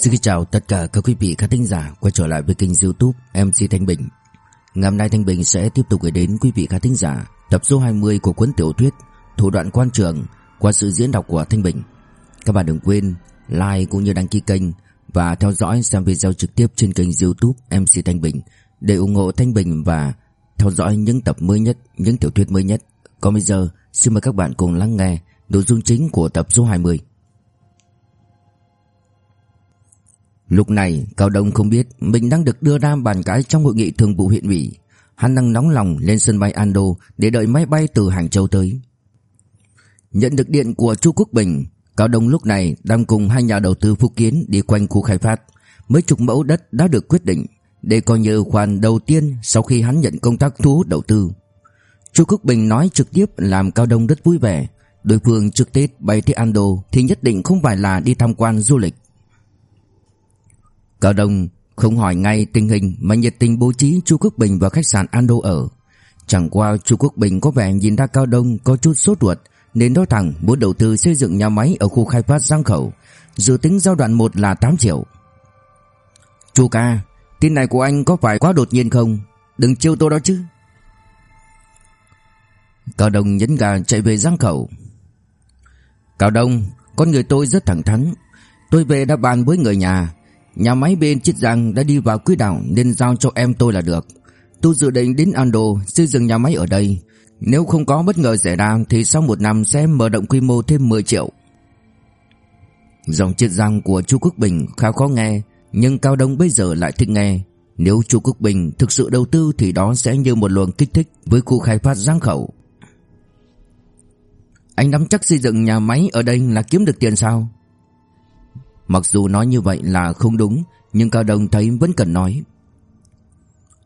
Xin chào tất cả các quý vị khán thính giả quay trở lại với kênh youtube MC Thanh Bình. Ngày hôm nay Thanh Bình sẽ tiếp tục gửi đến quý vị khán thính giả tập số 20 của cuốn tiểu thuyết Thủ đoạn quan trường qua sự diễn đọc của Thanh Bình. Các bạn đừng quên like cũng như đăng ký kênh và theo dõi xem video trực tiếp trên kênh youtube MC Thanh Bình để ủng hộ Thanh Bình và theo dõi những tập mới nhất, những tiểu thuyết mới nhất. Còn bây giờ xin mời các bạn cùng lắng nghe nội dung chính của tập số 20 Lúc này Cao Đông không biết mình đang được đưa ra bàn cãi trong hội nghị thường vụ huyện ủy. Hắn đang nóng lòng lên sân bay Ando để đợi máy bay từ Hàng Châu tới. Nhận được điện của Chu Quốc Bình, Cao Đông lúc này đang cùng hai nhà đầu tư Phúc Kiến đi quanh khu khai phát. Mấy chục mẫu đất đã được quyết định. Đây coi như khoản đầu tiên sau khi hắn nhận công tác thu hút đầu tư. Chu Quốc Bình nói trực tiếp làm Cao Đông rất vui vẻ. Đối phương trước Tết bay tới Ando thì nhất định không phải là đi tham quan du lịch Cao Đông không hỏi ngay tình hình mà nhiệt tình bố trí Chu Quốc Bình vào khách sạn Ando ở. Chẳng qua Chu Quốc Bình có vẻ nhìn ra Cao Đông có chút sốt ruột nên nói thẳng muốn đầu tư xây dựng nhà máy ở khu khai phát Giang Khẩu, dự tính giai đoạn 1 là 8 triệu. Chu ca, tin này của anh có phải quá đột nhiên không? Đừng chiêu tôi đó chứ. Cao Đông nhấn gà chạy về Giang Khẩu. Cao Đông, con người tôi rất thẳng thắn. Tôi về đã bàn với người nhà, Nhà máy bên Chiết Giang đã đi vào quỹ đạo nên giao cho em tôi là được. Tôi dự định đến Ando xây dựng nhà máy ở đây. Nếu không có bất ngờ xảy ra thì sau một năm sẽ mở rộng quy mô thêm 10 triệu. Dòng Chiết Giang của Chu Quốc Bình khá khó nghe, nhưng Cao Đông bây giờ lại thích nghe. Nếu Chu Quốc Bình thực sự đầu tư thì đó sẽ như một luồng kích thích với khu khai phát Giang Khẩu. Anh nắm chắc xây dựng nhà máy ở đây là kiếm được tiền sao? Mặc dù nói như vậy là không đúng Nhưng Cao Đông thấy vẫn cần nói.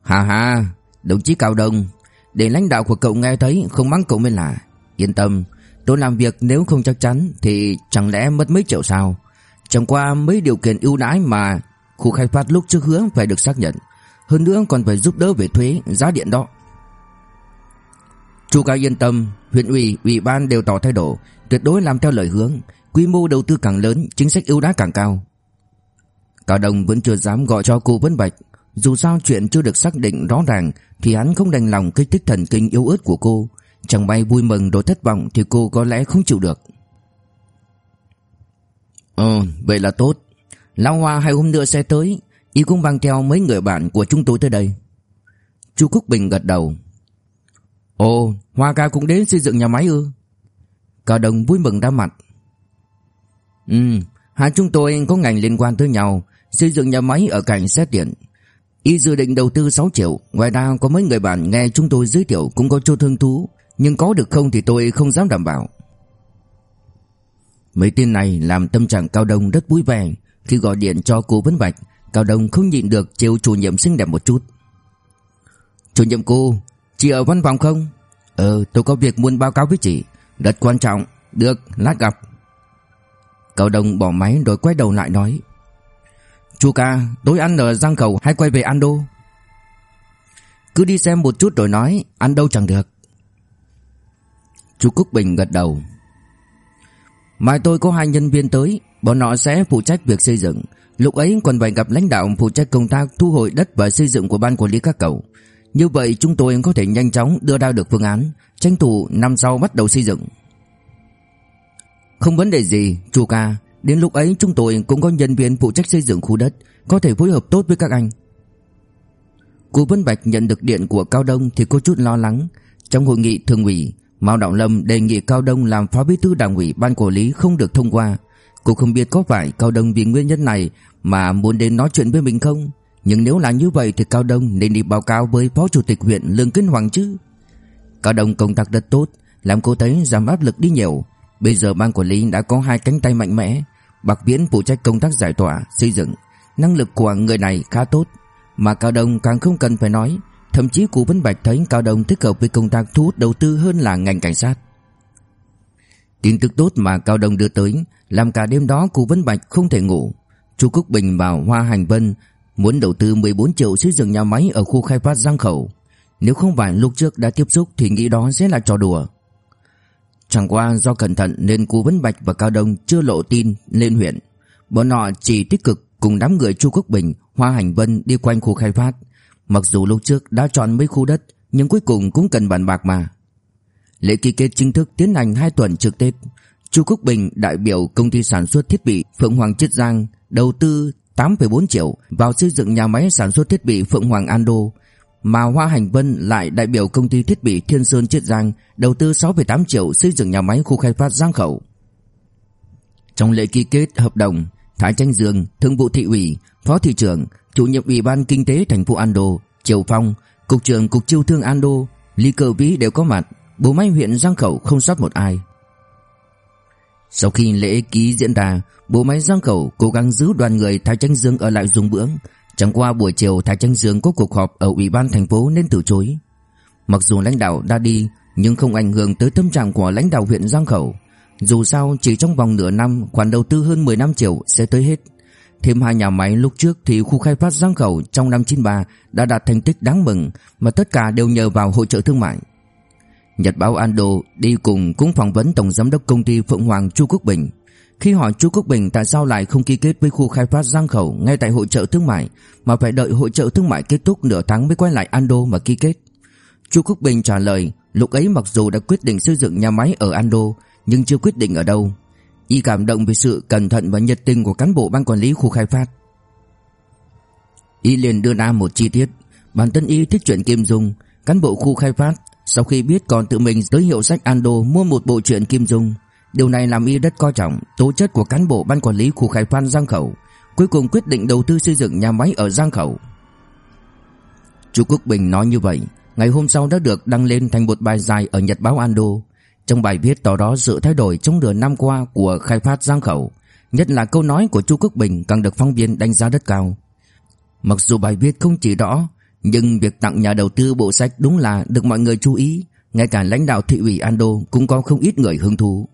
Hà hà Đồng chí Cao Đông Để lãnh đạo của cậu nghe thấy không mắng cậu mới là Yên tâm Tôi làm việc nếu không chắc chắn Thì chẳng lẽ mất mấy triệu sao? Chẳng qua mấy điều kiện ưu đãi mà Khu khai phát lúc trước hứa phải được xác nhận. Hơn nữa còn phải giúp đỡ về thuế Giá điện đó. Chu Cao yên tâm Huyện ủy, ủy ban đều tỏ thái độ Tuyệt đối làm theo lời hướng. Quy mô đầu tư càng lớn, chính sách ưu đãi càng cao. Cao Đông vẫn chưa dám gọi cho cô Vân Bạch, dù sao chuyện chưa được xác định rõ ràng thì hắn không đành lòng kích thích thần kinh yếu ớt của cô, chẳng may vui mừng rồi thất vọng thì cô có lẽ không chịu được. Ờ, vậy là tốt. Lão Hoa hai hôm nữa sẽ tới, y cũng mang theo mấy người bạn của chúng tôi tới đây. Chu Quốc Bình gật đầu. Ồ, Hoa ca cũng đến xây dựng nhà máy ư? Cao Đông vui mừng ra mặt. Ừ, hai chúng tôi có ngành liên quan tới nhau, xây dựng nhà máy ở cạnh xét điện. Y dự định đầu tư 6 triệu, ngoài ra có mấy người bạn nghe chúng tôi giới thiệu cũng có chút hứng thú, nhưng có được không thì tôi không dám đảm bảo. Mấy tin này làm tâm trạng Cao Đông rất vui vẻ, khi gọi điện cho cô Vân Bạch, Cao Đông không nhịn được trêu chủ nhiệm xinh đẹp một chút. Chủ nhiệm cô, chị ở văn phòng không? Ờ, tôi có việc muốn báo cáo với chị, rất quan trọng, được, lát gặp. Cậu đồng bỏ máy rồi quay đầu lại nói Chú ca, tối ăn ở Giang Cầu hay quay về ăn đô Cứ đi xem một chút rồi nói, Ăn đâu chẳng được. Chú Cúc Bình gật đầu, Mai tôi có hai nhân viên tới, Bọn họ sẽ phụ trách việc xây dựng. Lúc ấy còn phải gặp lãnh đạo phụ trách công tác thu hồi đất và xây dựng của ban quản lý các cầu Như vậy chúng tôi có thể nhanh chóng đưa ra được phương án, Tranh thủ năm sau bắt đầu xây dựng không vấn đề gì, chủ ca. Đến lúc ấy chúng tôi cũng có nhân viên phụ trách xây dựng khu đất, có thể phối hợp tốt với các anh. Cô Vân Bạch nhận được điện của Cao Đông thì có chút lo lắng. Trong hội nghị thường ủy, Mao Đạo Lâm đề nghị Cao Đông làm phó bí thư đảng ủy ban quản lý không được thông qua. Cô không biết có phải Cao Đông vì nguyên nhân này mà muốn đến nói chuyện với mình không? Nhưng nếu là như vậy thì Cao Đông nên đi báo cáo với Phó Chủ tịch huyện Lương Kinh Hoàng chứ. Cao Đông công tác rất tốt, làm cô thấy giảm áp lực đi nhiều. Bây giờ ban quản lý đã có hai cánh tay mạnh mẽ. Bạc Viễn phụ trách công tác giải tỏa, xây dựng. Năng lực của người này khá tốt. Mà Cao Đông càng không cần phải nói. Thậm chí cụ Vân Bạch thấy Cao Đông thích hợp với công tác thu hút đầu tư hơn là ngành cảnh sát. Tin tức tốt mà Cao Đông đưa tới Làm cả đêm đó cụ Vân Bạch không thể ngủ. Chu Cúc Bình và Hoa Hành Vân Muốn đầu tư 14 triệu xây dựng nhà máy ở khu khai phát Giang Khẩu. Nếu không phải lúc trước đã tiếp xúc Thì nghĩ đó sẽ là trò đùa. Chẳng qua do cẩn thận nên Cú Vấn Bạch và Cao Đông chưa lộ tin lên huyện. Bọn họ chỉ tích cực cùng đám người Chu Quốc Bình, Hoa Hành Vân đi quanh khu khai phát. Mặc dù lúc trước đã chọn mấy khu đất, nhưng cuối cùng cũng cần bàn bạc mà. Lễ ký kết chính thức tiến hành 2 tuần trước Tết. Chu Quốc Bình đại biểu công ty sản xuất thiết bị Phượng Hoàng Chiết Giang đầu tư 8,4 triệu vào xây dựng nhà máy sản xuất thiết bị Phượng Hoàng Ando, mà Hoa Hành Vân lại đại biểu công ty thiết bị Thiên Sơn Chiết Giang đầu tư 6,8 triệu xây dựng nhà máy khu khai phát Giang Khẩu. Trong lễ ký kết hợp đồng, Thái Tranh Dương, Thương vụ thị ủy, Phó thị trưởng, chủ nhiệm Ủy ban kinh tế thành phố Ando, Triều Phong, cục trưởng cục chiêu thương Ando, Lý Cơ Vĩ đều có mặt, bộ máy huyện Giang Khẩu không sót một ai. Sau khi lễ ký diễn ra, bộ máy Giang Khẩu cố gắng giữ đoàn người Thái Tranh Dương ở lại dùng bữa. Chẳng qua buổi chiều Thái Tranh Dương có cuộc họp ở ủy ban thành phố nên từ chối. Mặc dù lãnh đạo đã đi, nhưng không ảnh hưởng tới tâm trạng của lãnh đạo huyện Giang Khẩu. Dù sao chỉ trong vòng nửa năm khoản đầu tư hơn 15 triệu sẽ tới hết. Thêm hai nhà máy lúc trước thì khu khai phát Giang Khẩu trong năm 93 đã đạt thành tích đáng mừng mà tất cả đều nhờ vào hỗ trợ thương mại. Nhật báo Ando đi cùng cũng phỏng vấn tổng giám đốc công ty Phượng Hoàng Chu Quốc Bình. Khi hỏi Chu Quốc Bình tại sao lại không ký kết với khu khai phát Giang Khẩu ngay tại hội trợ thương mại mà phải đợi hội trợ thương mại kết thúc nửa tháng mới quay lại Ando mà ký kết. Chu Quốc Bình trả lời lúc ấy mặc dù đã quyết định xây dựng nhà máy ở Ando nhưng chưa quyết định ở đâu. Y cảm động về sự cẩn thận và nhiệt tình của cán bộ ban quản lý khu khai phát. Y liền đưa ra một chi tiết. Bản thân Y thích chuyện Kim Dung, cán bộ khu khai phát sau khi biết còn tự mình tới hiệu sách Ando mua một bộ truyện Kim Dung, điều này làm y rất coi trọng tố chất của cán bộ ban quản lý khu khai phát Giang Khẩu, cuối cùng quyết định đầu tư xây dựng nhà máy ở Giang Khẩu. Chu Quốc Bình nói như vậy, ngày hôm sau đã được đăng lên thành một bài dài ở Nhật báo Ando. Trong bài viết tỏ đó sự thay đổi trong nửa năm qua của khai phát Giang Khẩu, nhất là câu nói của Chu Quốc Bình càng được phóng viên đánh giá rất cao. Mặc dù bài viết không chỉ rõ nhưng việc tặng nhà đầu tư bộ sách đúng là được mọi người chú ý, ngay cả lãnh đạo thị ủy Ando cũng có không ít người hứng thú.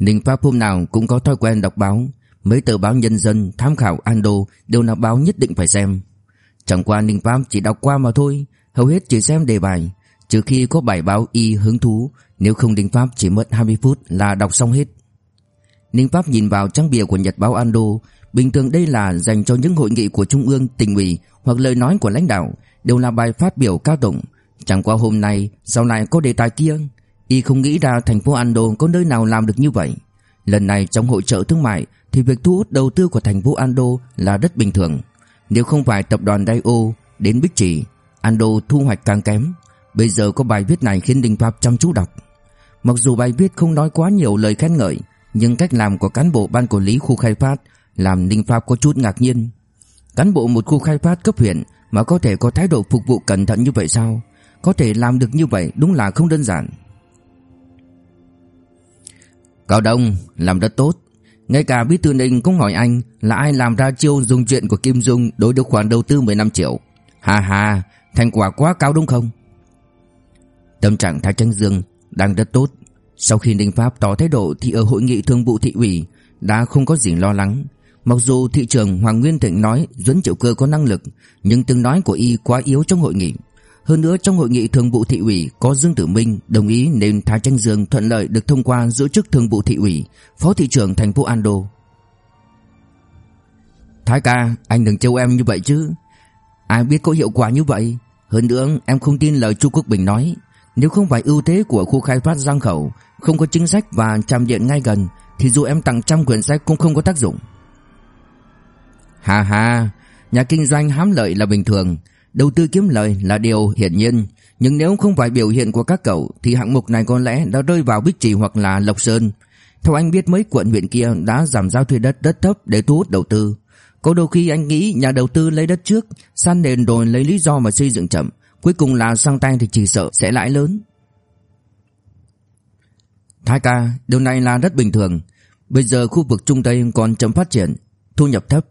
Ninh Pháp hôm nào cũng có thói quen đọc báo, mấy tờ báo nhân dân, tham khảo Ando đều là báo nhất định phải xem. Chẳng qua Ninh Pháp chỉ đọc qua mà thôi, hầu hết chỉ xem đề bài, trừ khi có bài báo y hứng thú, nếu không Ninh Pháp chỉ mất 20 phút là đọc xong hết. Ninh Pháp nhìn vào trang bìa của Nhật báo Ando, bình thường đây là dành cho những hội nghị của Trung ương, tỉnh ủy hoặc lời nói của lãnh đạo đều là bài phát biểu cao tổng Chẳng qua hôm nay sau này có đề tài kia, y không nghĩ ra thành phố Ando có nơi nào làm được như vậy. Lần này trong hội trợ thương mại thì việc thu hút đầu tư của thành phố Ando là rất bình thường. Nếu không phải tập đoàn Daio đến Bích Trì, Ando thu hoạch càng kém. Bây giờ có bài viết này khiến Đình Pháp chăm chú đọc. Mặc dù bài viết không nói quá nhiều lời khen ngợi, nhưng cách làm của cán bộ ban quản lý khu khai phát làm Ninh Pháp có chút ngạc nhiên. Cán bộ một khu khai phát cấp huyện mà có thể có thái độ phục vụ cẩn thận như vậy sao? Có thể làm được như vậy đúng là không đơn giản. Cao Đông làm rất tốt. Ngay cả Bí thư Ninh cũng hỏi anh là ai làm ra chiêu dùng chuyện của Kim Dung đối được khoản đầu tư 15 triệu. Hà hà, thành quả quá cao đúng không? Tâm trạng Thái Tranh Dương đang rất tốt. Sau khi Ninh Pháp tỏ thái độ thì ở hội nghị thương vụ thị ủy đã không có gì lo lắng. Mặc dù thị trưởng Hoàng Nguyên Thịnh nói Duấn Triệu Cơ có năng lực, nhưng tiếng nói của y quá yếu trong hội nghị. Hơn nữa trong hội nghị thường vụ thị ủy có Dương Tử Minh đồng ý nên Thái Tranh Dương thuận lợi được thông qua giữ chức thường vụ thị ủy, phó thị trưởng thành phố Ando. Thái ca, anh đừng trêu em như vậy chứ. Ai biết có hiệu quả như vậy? Hơn nữa em không tin lời Chu Quốc Bình nói. Nếu không phải ưu thế của khu khai phát Giang Khẩu, không có chính sách và trạm điện ngay gần, thì dù em tặng trăm quyển sách cũng không có tác dụng. Hà hà, nhà kinh doanh hám lợi là bình thường, đầu tư kiếm lời là điều hiển nhiên, nhưng nếu không phải biểu hiện của các cậu thì hạng mục này có lẽ đã rơi vào Bích Trì hoặc là Lộc Sơn. Theo anh biết mấy quận huyện kia đã giảm giao thuê đất rất thấp để thu hút đầu tư. Có đôi khi anh nghĩ nhà đầu tư lấy đất trước, san nền rồi lấy lý do mà xây dựng chậm, cuối cùng là sang tay thì chỉ sợ sẽ lãi lớn. Thái ca, điều này là rất bình thường. Bây giờ khu vực Trung Tây còn chậm phát triển, thu nhập thấp,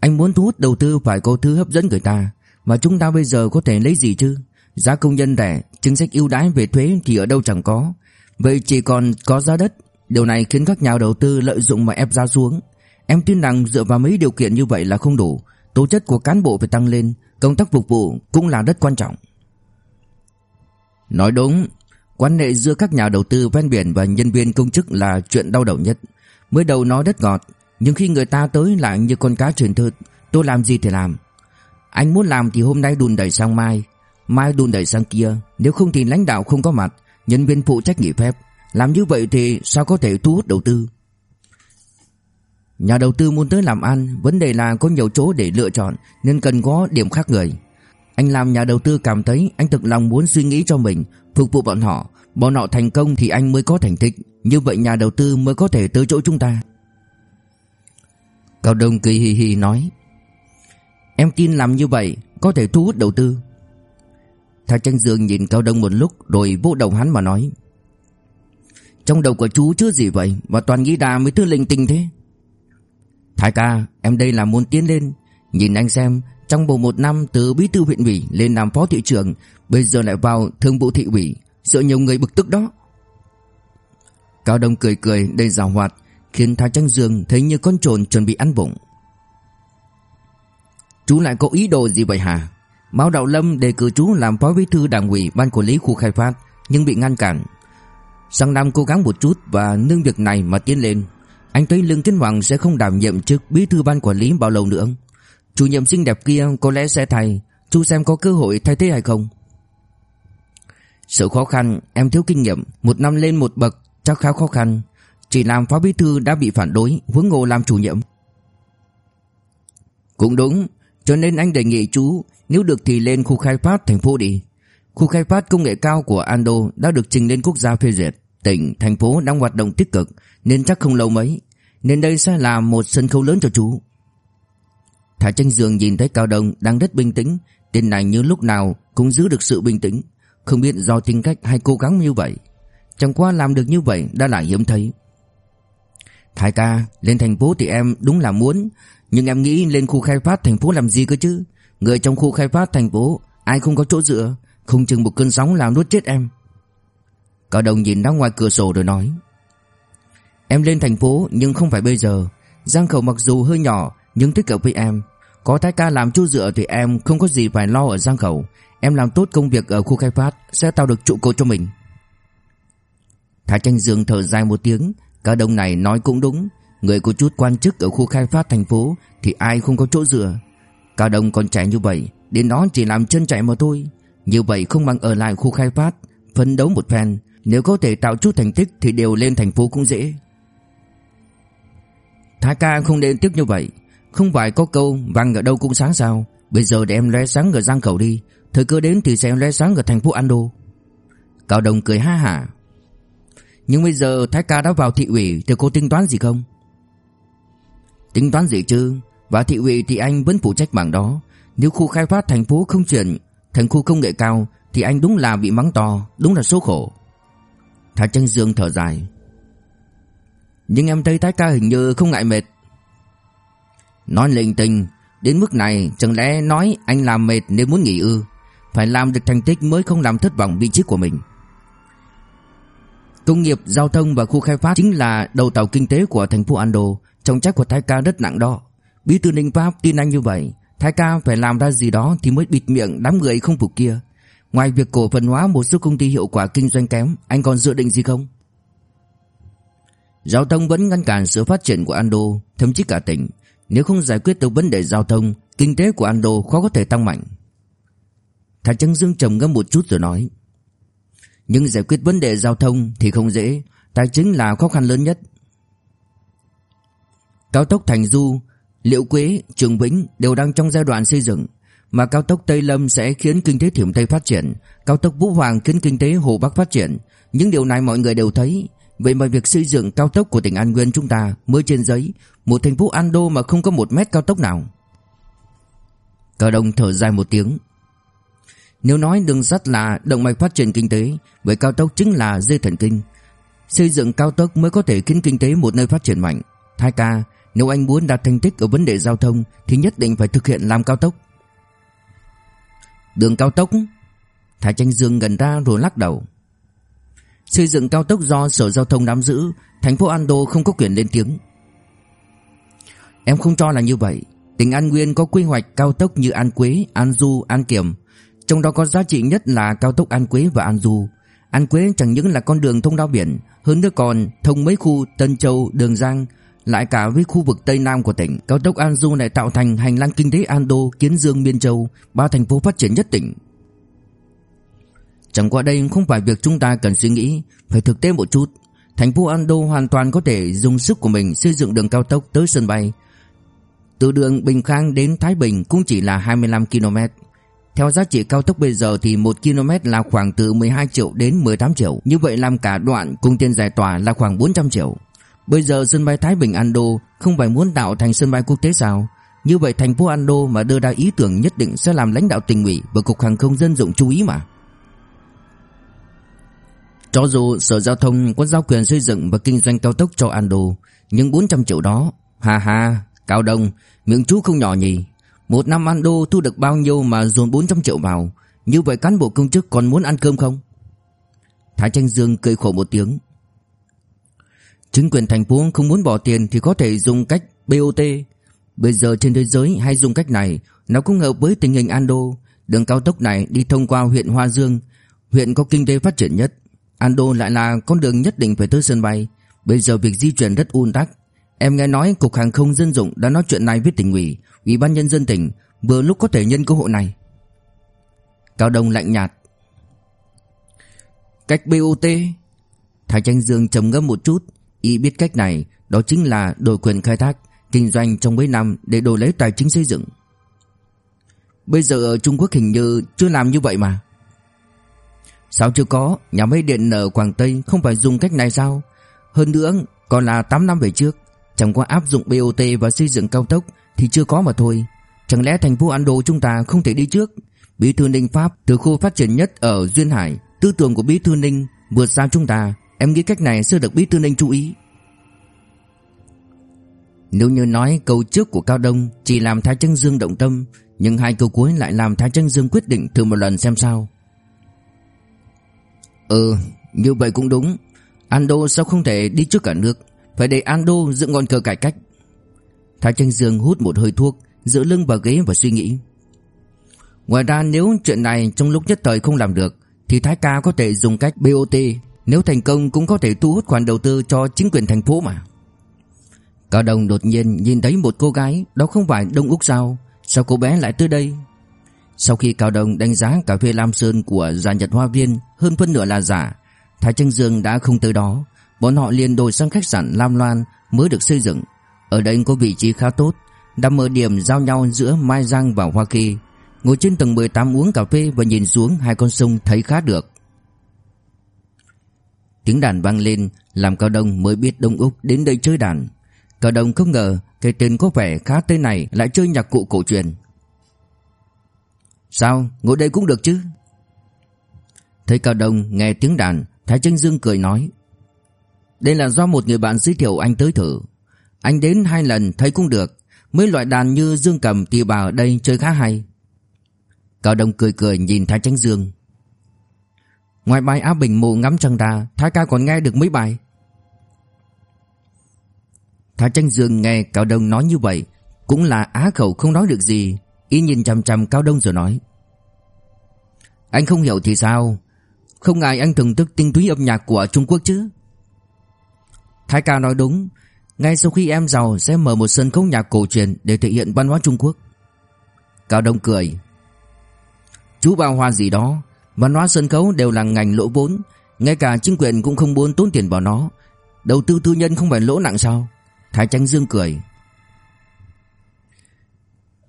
anh muốn thu hút đầu tư phải có thứ hấp dẫn người ta mà chúng ta bây giờ có thể lấy gì chứ? Giá công nhân rẻ, Chính sách ưu đãi về thuế thì ở đâu chẳng có. Vậy chỉ còn có giá đất. Điều này khiến các nhà đầu tư lợi dụng mà ép giá xuống. Em tin rằng dựa vào mấy điều kiện như vậy là không đủ. Tố chất của cán bộ phải tăng lên, Công tác phục vụ cũng là rất quan trọng. Nói đúng, Quan hệ giữa các nhà đầu tư ven biển và nhân viên công chức là chuyện đau đầu nhất. Mới đầu nói rất ngọt, Nhưng khi người ta tới lại như con cá truyền thớt, Tôi làm gì thì làm. Anh muốn làm thì hôm nay đùn đẩy sang mai Mai đùn đẩy sang kia. Nếu không thì lãnh đạo không có mặt, Nhân viên phụ trách nghỉ phép. Làm như vậy thì sao có thể thu hút đầu tư? Nhà đầu tư muốn tới làm ăn, Vấn đề là có nhiều chỗ để lựa chọn, Nên cần có điểm khác người. Anh làm nhà đầu tư cảm thấy Anh thực lòng muốn suy nghĩ cho mình, Phục vụ bọn họ. Bọn họ thành công thì anh mới có thành tích. Như vậy nhà đầu tư mới có thể tới chỗ chúng ta. Cao Đông cười hì hì nói Em tin làm như vậy Có thể thu hút đầu tư. Thạch Tranh Dương nhìn Cao Đông một lúc Rồi vô đầu hắn mà nói, Trong đầu của chú chưa gì vậy mà toàn nghĩ đà mấy thứ linh tinh thế? Thái ca, Em đây là muốn tiến lên, Nhìn anh xem, Trong bộ một năm từ bí thư huyện ủy Lên làm phó thị trưởng, Bây giờ lại vào thương vụ thị ủy, Sợ nhiều người bực tức đó. Cao Đông cười cười đầy rào hoạt, Khiến Thái Tranh Dương thấy như con trồn chuẩn bị ăn bụng. Chú lại có ý đồ gì vậy hả? Mao Đạo Lâm đề cử chú làm phó bí thư đảng ủy ban quản lý khu khai phát, Nhưng bị ngăn cản. Sang năm cố gắng một chút và nâng việc này mà tiến lên. Anh thấy Lương Tiến Hoàng sẽ không đảm nhiệm chức bí thư ban quản lý bao lâu nữa. Chủ nhiệm xinh đẹp kia có lẽ sẽ thay. Chú xem có cơ hội thay thế hay không. Sự khó khăn, em thiếu kinh nghiệm. Một năm lên một bậc, chắc khá khó khăn. Chỉ làm phó bí thư đã bị phản đối hướng ngộ làm chủ nhiệm. Cũng đúng cho nên anh đề nghị chú Nếu được thì lên khu khai phát thành phố đi. Khu khai phát công nghệ cao của Ando Đã được trình lên quốc gia phê duyệt. Tỉnh, thành phố đang hoạt động tích cực Nên chắc không lâu mấy. Nên đây sẽ là một sân khấu lớn cho chú. Thả tranh giường nhìn thấy Cao Đông đang rất bình tĩnh. Tên này như lúc nào cũng giữ được sự bình tĩnh. Không biết do tính cách hay cố gắng như vậy. Chẳng qua làm được như vậy đã là hiếm thấy. Thái ca Lên thành phố thì em đúng là muốn. Nhưng em nghĩ lên khu khai phát thành phố làm gì cơ chứ? Người trong khu khai phát thành phố, Ai không có chỗ dựa? Không chừng một cơn sóng làm nuốt chết em. Cao Đông nhìn ra ngoài cửa sổ rồi nói. Em lên thành phố, nhưng không phải bây giờ. Giang khẩu mặc dù hơi nhỏ, Nhưng thích hợp với em. Có thái ca làm chỗ dựa thì em không có gì phải lo ở Giang khẩu. Em làm tốt công việc ở khu khai phát, Sẽ tạo được trụ cột cho mình. Thái Tranh Dương thở dài một tiếng. Cao Đông này nói cũng đúng. Người có chút quan chức ở khu khai phát thành phố Thì ai không có chỗ dựa. Cao Đông còn trẻ như vậy, Đến đó chỉ làm chân chạy mà thôi. Như vậy không bằng ở lại khu khai phát, Phấn đấu một phen. Nếu có thể tạo chút thành tích Thì đều lên thành phố cũng dễ. Thái ca không nên tiếc như vậy. Không phải có câu vàng ở đâu cũng sáng sao. Bây giờ để em lóe sáng ở Giang Khẩu đi. Thời cơ đến thì sẽ lóe sáng ở thành phố Ando. Cao Đông cười ha hả. Nhưng bây giờ Thái ca đã vào thị ủy, Thì có tính toán gì không? Tính toán gì chứ Và thị ủy thì anh vẫn phụ trách bảng đó. Nếu khu khai phát thành phố không chuyển Thành khu công nghệ cao Thì anh đúng là bị mắng to Đúng là số khổ. Thả Tranh Dương thở dài. Nhưng em thấy Thái ca hình như không ngại mệt. Nói linh tinh Đến mức này chẳng lẽ nói anh làm mệt nên muốn nghỉ ư? Phải làm được thành tích mới không làm thất vọng vị trí của mình. Công nghiệp, giao thông và khu khai phát chính là đầu tàu kinh tế của thành phố Ando Trọng trách của Thái ca rất nặng đó. Bí thư Ninh Pháp tin anh như vậy, Thái ca phải làm ra gì đó thì mới bịt miệng đám người không phục kia. Ngoài việc cổ phần hóa một số công ty hiệu quả kinh doanh kém, Anh còn dự định gì không? Giao thông vẫn ngăn cản sự phát triển của Ando, Thậm chí cả tỉnh. Nếu không giải quyết được vấn đề giao thông, Kinh tế của Ando khó có thể tăng mạnh. Thái Trăng Dương trầm ngâm một chút rồi nói, Nhưng giải quyết vấn đề giao thông thì không dễ. Tài chính là khó khăn lớn nhất. Cao tốc Thành Du, Liệu Quế, Trường Vĩnh đều đang trong giai đoạn xây dựng mà cao tốc Tây Lâm sẽ khiến kinh tế Thiểm Tây phát triển, cao tốc Vũ Hoàng khiến kinh tế Hồ Bắc phát triển. Những điều này mọi người đều thấy. Vậy mà việc xây dựng cao tốc của tỉnh An Nguyên chúng ta mới trên giấy, một thành phố An Đô mà không có một mét cao tốc nào. Cao Đông thở dài một tiếng. Nếu nói đường sắt là động mạch phát triển kinh tế, vậy cao tốc chính là dây thần kinh. Xây dựng cao tốc mới có thể khiến kinh tế một nơi phát triển mạnh. Thái ca, nếu anh muốn đạt thành tích ở vấn đề giao thông thì nhất định phải thực hiện làm cao tốc. Đường cao tốc Thái Tranh Dương gần ra rồi lắc đầu. Xây dựng cao tốc do Sở Giao thông nắm giữ Thành phố An Đô không có quyền lên tiếng. Em không cho là như vậy. Tỉnh An Nguyên có quy hoạch cao tốc như An Quế, An Du, An Kiểm. Trong đó có giá trị nhất là cao tốc An Quế và An Du. An Quế chẳng những là con đường thông đao biển Hơn nữa còn thông mấy khu Tân Châu, Đường Giang lại cả với khu vực Tây Nam của tỉnh, cao tốc An Du lại tạo thành hành lang kinh tế Ando, Kiến Dương, Biên Châu, ba thành phố phát triển nhất tỉnh. Chẳng qua đây không phải việc chúng ta cần suy nghĩ, phải thực tế một chút. Thành phố Ando hoàn toàn có thể dùng sức của mình xây dựng đường cao tốc tới sân bay. Từ đường Bình Khang đến Thái Bình cũng chỉ là 25 km. Theo giá trị cao tốc bây giờ thì 1 km là khoảng từ 12 triệu đến 18 triệu. Như vậy làm cả đoạn cùng tiền giải tỏa là khoảng 400 triệu. Bây giờ sân bay Thái Bình Ando không phải muốn tạo thành sân bay quốc tế sao? Như vậy thành phố Ando mà đưa ra ý tưởng nhất định sẽ làm lãnh đạo tỉnh ủy và cục hàng không dân dụng chú ý mà. Cho dù Sở Giao thông có giao quyền xây dựng và kinh doanh cao tốc cho Ando, nhưng 400 triệu đó, ha ha, Cao Đông, miệng chú không nhỏ nhỉ. Một năm Ando thu được bao nhiêu mà dồn 400 triệu vào, như vậy cán bộ công chức còn muốn ăn cơm không? Thái Tranh Dương cười khổ một tiếng. Chính quyền thành phố không muốn bỏ tiền thì có thể dùng cách BOT. Bây giờ trên thế giới hay dùng cách này, nó cũng hợp với tình hình Ando. Đường cao tốc này đi thông qua huyện Hoa Dương, huyện có kinh tế phát triển nhất. Ando lại là con đường nhất định phải tới sân bay. Bây giờ việc di chuyển rất un tắc. Em nghe nói cục hàng không dân dụng đã nói chuyện này với tỉnh ủy, ủy ban nhân dân tỉnh, vừa lúc có thể nhân cơ hội này. Cao Đông lạnh nhạt. Cách BOT. Thái Tranh Dương trầm ngâm một chút, y biết cách này, đó chính là đổi quyền khai thác, kinh doanh trong mấy năm để đổi lấy tài chính xây dựng. Bây giờ ở Trung Quốc hình như chưa làm như vậy mà. Sao chưa có? Nhà máy điện ở Quảng Tây không phải dùng cách này sao? Hơn nữa còn là 8 năm về trước Chẳng qua áp dụng BOT và xây dựng cao tốc Thì chưa có mà thôi. Chẳng lẽ thành phố Ando chúng ta không thể đi trước? Bí thư Ninh Pháp từ khu phát triển nhất ở Duyên Hải Tư tưởng của Bí thư Ninh vượt xa chúng ta. Em nghĩ cách này sẽ được Bí thư Ninh chú ý. Nếu như nói câu trước của Cao Đông Chỉ làm Thái Trân Dương động tâm, Nhưng hai câu cuối lại làm Thái Trân Dương quyết định thử một lần xem sao. Ừ như vậy cũng đúng. Ando sao không thể đi trước cả nước? Phải để Ando dựng ngọn cờ cải cách. Thái Trân Dương hút một hơi thuốc Giữa lưng vào ghế và suy nghĩ. Ngoài ra nếu chuyện này trong lúc nhất thời không làm được, Thì Thái Ca có thể dùng cách BOT nếu thành công cũng có thể thu hút khoản đầu tư cho chính quyền thành phố mà Cao Đồng đột nhiên nhìn thấy một cô gái Đó không phải Đông Úc sao Sao cô bé lại tới đây sau khi Cao Đông đánh giá cà phê Lam Sơn của giàn Nhật Hoa Viên hơn phân nửa là giả, Thái Trân Dương đã không tới đó, bọn họ liền đổi sang khách sạn Lam Loan mới được xây dựng. Ở đây có vị trí khá tốt, nằm ở điểm giao nhau giữa Mai Giang và Hoa Kỳ. Ngồi trên tầng 18 uống cà phê và nhìn xuống hai con sông thấy khá được. Tiếng đàn vang lên, làm Cao Đông mới biết Đông Úc đến đây chơi đàn. Cao Đông không ngờ cái tên có vẻ khá tên này lại chơi nhạc cụ cổ truyền. Sao, ngồi đây cũng được chứ? Thấy Cao Đông nghe tiếng đàn, Thái Tranh Dương cười nói. Đây là do một người bạn giới thiệu anh tới thử. Anh đến hai lần thấy cũng được. Mấy loại đàn như Dương Cầm Tì bà ở đây chơi khá hay. Cao Đông cười cười nhìn Thái Tranh Dương. Ngoài bài Á Bình mụ ngắm trăng đà Thái ca còn nghe được mấy bài. Thái Tranh Dương nghe Cao Đông nói như vậy, Cũng là á khẩu không nói được gì. Y nhìn chằm chằm Cao Đông rồi nói, Anh không hiểu thì sao? Không ngại anh thưởng thức tinh túy âm nhạc của Trung Quốc chứ? Thái ca nói đúng, Ngay sau khi em giàu sẽ mở một sân khấu nhạc cổ truyền Để thể hiện văn hóa Trung Quốc. Cao Đông cười, Chú bao hoa gì đó Văn hóa sân khấu đều là ngành lỗ vốn, Ngay cả chính quyền cũng không muốn tốn tiền vào nó. Đầu tư tư nhân không phải lỗ nặng sao? Thái Tránh Dương cười.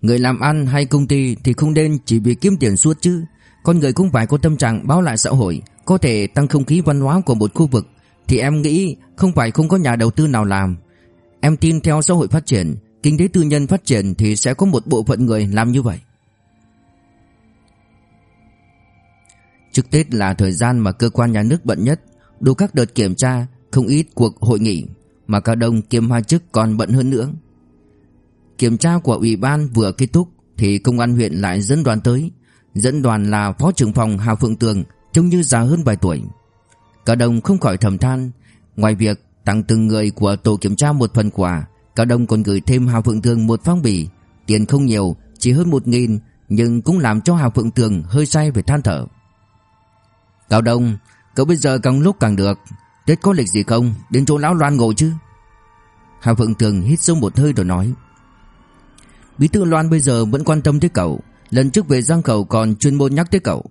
Người làm ăn hay công ty thì không nên chỉ vì kiếm tiền suốt chứ. Con người cũng phải có tâm trạng báo lại xã hội, Có thể tăng không khí văn hóa của một khu vực. Thì em nghĩ không phải không có nhà đầu tư nào làm. Em tin theo xã hội phát triển, Kinh tế tư nhân phát triển thì sẽ có một bộ phận người làm như vậy. Trước Tết là thời gian mà cơ quan nhà nước bận nhất Đủ các đợt kiểm tra Không ít cuộc hội nghị Mà cao đông kiêm hai chức còn bận hơn nữa Kiểm tra của ủy ban vừa kết thúc thì công an huyện lại dẫn đoàn tới. Dẫn đoàn là phó trưởng phòng Hà Phượng Tường, trông như già hơn vài tuổi. Cao đông không khỏi thầm than, ngoài việc tặng từng người của tổ kiểm tra một phần quà, cao đông còn gửi thêm Hà Phượng Tường một phong bì, tiền không nhiều, chỉ hơn một nghìn, nhưng cũng làm cho Hà Phượng Tường hơi say về than thở. Cao Đông, cậu bây giờ càng lúc càng được, Tết có lịch gì không, đến chỗ lão Loan ngồi chứ? Hà Phượng Thường hít sâu một hơi rồi nói. Bí thư Loan bây giờ vẫn quan tâm tới cậu. Lần trước về Giang Khẩu còn chuyên môn nhắc tới cậu.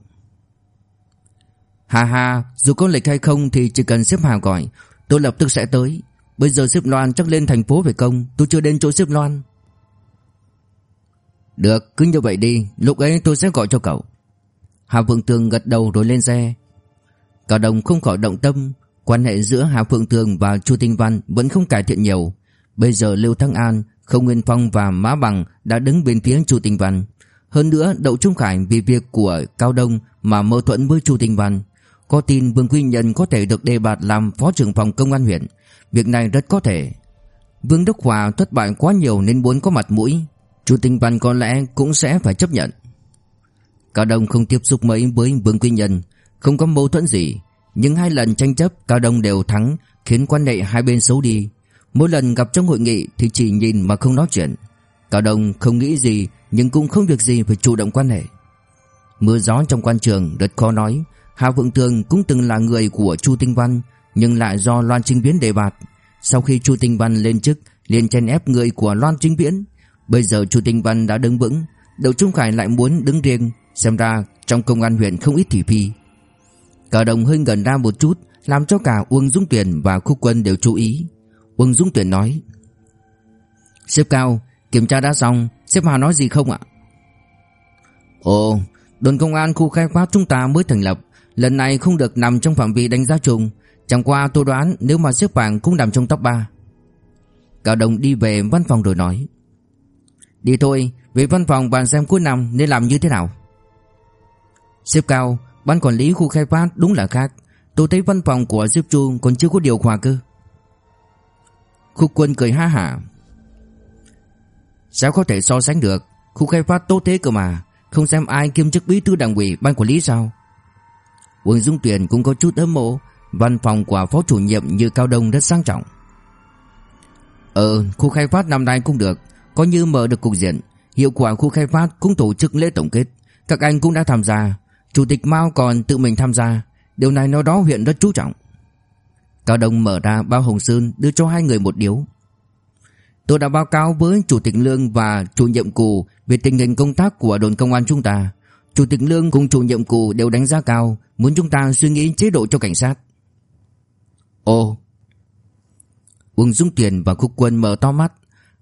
Hà hà Dù có lịch hay không thì chỉ cần xếp Hà gọi. Tôi lập tức sẽ tới. Bây giờ xếp Loan chắc lên thành phố về công Tôi chưa đến chỗ xếp Loan. Được cứ như vậy đi. Lúc ấy tôi sẽ gọi cho cậu. Hà Phượng Tường gật đầu rồi lên xe. Cả đồng không khỏi động tâm, Quan hệ giữa Hà Phượng Tường và Chu Tinh Văn Vẫn không cải thiện nhiều. Bây giờ Lưu Thăng An Không Nguyên Phong và Mã Bằng Đã đứng bên phía Chu Tinh Văn. Hơn nữa, Đậu Trung Khải vì việc của Cao Đông Mà mâu thuẫn với Chu Tinh Văn. Có tin Vương Quy Nhân có thể được đề bạt Làm phó trưởng phòng công an huyện. Việc này rất có thể. Vương Đức Hòa thất bại quá nhiều nên muốn có mặt mũi. Chu Tinh Văn có lẽ cũng sẽ phải chấp nhận. Cao Đông không tiếp xúc mấy với Vương Quy Nhân. Không có mâu thuẫn gì, Nhưng hai lần tranh chấp, Cao Đông đều thắng, Khiến quan hệ hai bên xấu đi. Mỗi lần gặp trong hội nghị thì chỉ nhìn mà không nói chuyện. Cao Đông không nghĩ gì, Nhưng cũng không việc gì phải chủ động quan hệ. Mưa gió trong quan trường rất khó nói. Hà Vượng Tường cũng từng là người của Chu Tinh Văn, Nhưng lại do Loan Trinh Viễn đề bạt. Sau khi Chu Tinh Văn lên chức, liền chen ép người của Loan Trinh Viễn. Bây giờ Chu Tinh Văn đã đứng vững, Đậu Trung Khải lại muốn đứng riêng. Xem ra trong công an huyện không ít thị phi. Cả đồng hơi gần ra một chút, Làm cho cả Uông Dung Tuyển và Khúc Quân đều chú ý. Uông Dung Tuyển nói Xếp cao, Kiểm tra đã xong Xếp Hà nói gì không ạ? Ồ, Đồn công an khu khai phát chúng ta mới thành lập, Lần này không được nằm trong phạm vi đánh giá chung. Chẳng qua tôi đoán Nếu mà xếp vàng cũng nằm trong top 3 Cả Đồng đi về văn phòng rồi nói, Đi thôi, Về văn phòng bàn xem cuối năm nên làm như thế nào. Xếp cao Ban quản lý khu khai phát đúng là khác. Tôi thấy văn phòng của Diệp Chu còn chưa có điều hòa cơ. Khúc quân cười ha hả. Sao có thể so sánh được? Khu khai phát tốt thế cơ mà. Không xem ai kiêm chức bí thư đảng ủy, ban quản lý sao? Quân Dung Tuyền cũng có chút ấm mộ. Văn phòng của phó chủ nhiệm như Cao Đông rất sang trọng. Ờ khu khai phát năm nay cũng được. Có như mở được cục diện. Hiệu quả khu khai phát cũng tổ chức lễ tổng kết. Các anh cũng đã tham gia. Chủ tịch Mao còn tự mình tham gia. Điều này nói đó huyện rất chú trọng. Cao Đông mở ra bao hồng sơn, Đưa cho hai người một điếu. Tôi đã báo cáo với Chủ tịch Lương và chủ nhiệm cù Về tình hình công tác của đồn công an chúng ta. Chủ tịch Lương cùng chủ nhiệm cù đều đánh giá cao, Muốn chúng ta suy nghĩ chế độ cho cảnh sát. Ồ! Uông Dung Tiền và Khúc Quân mở to mắt.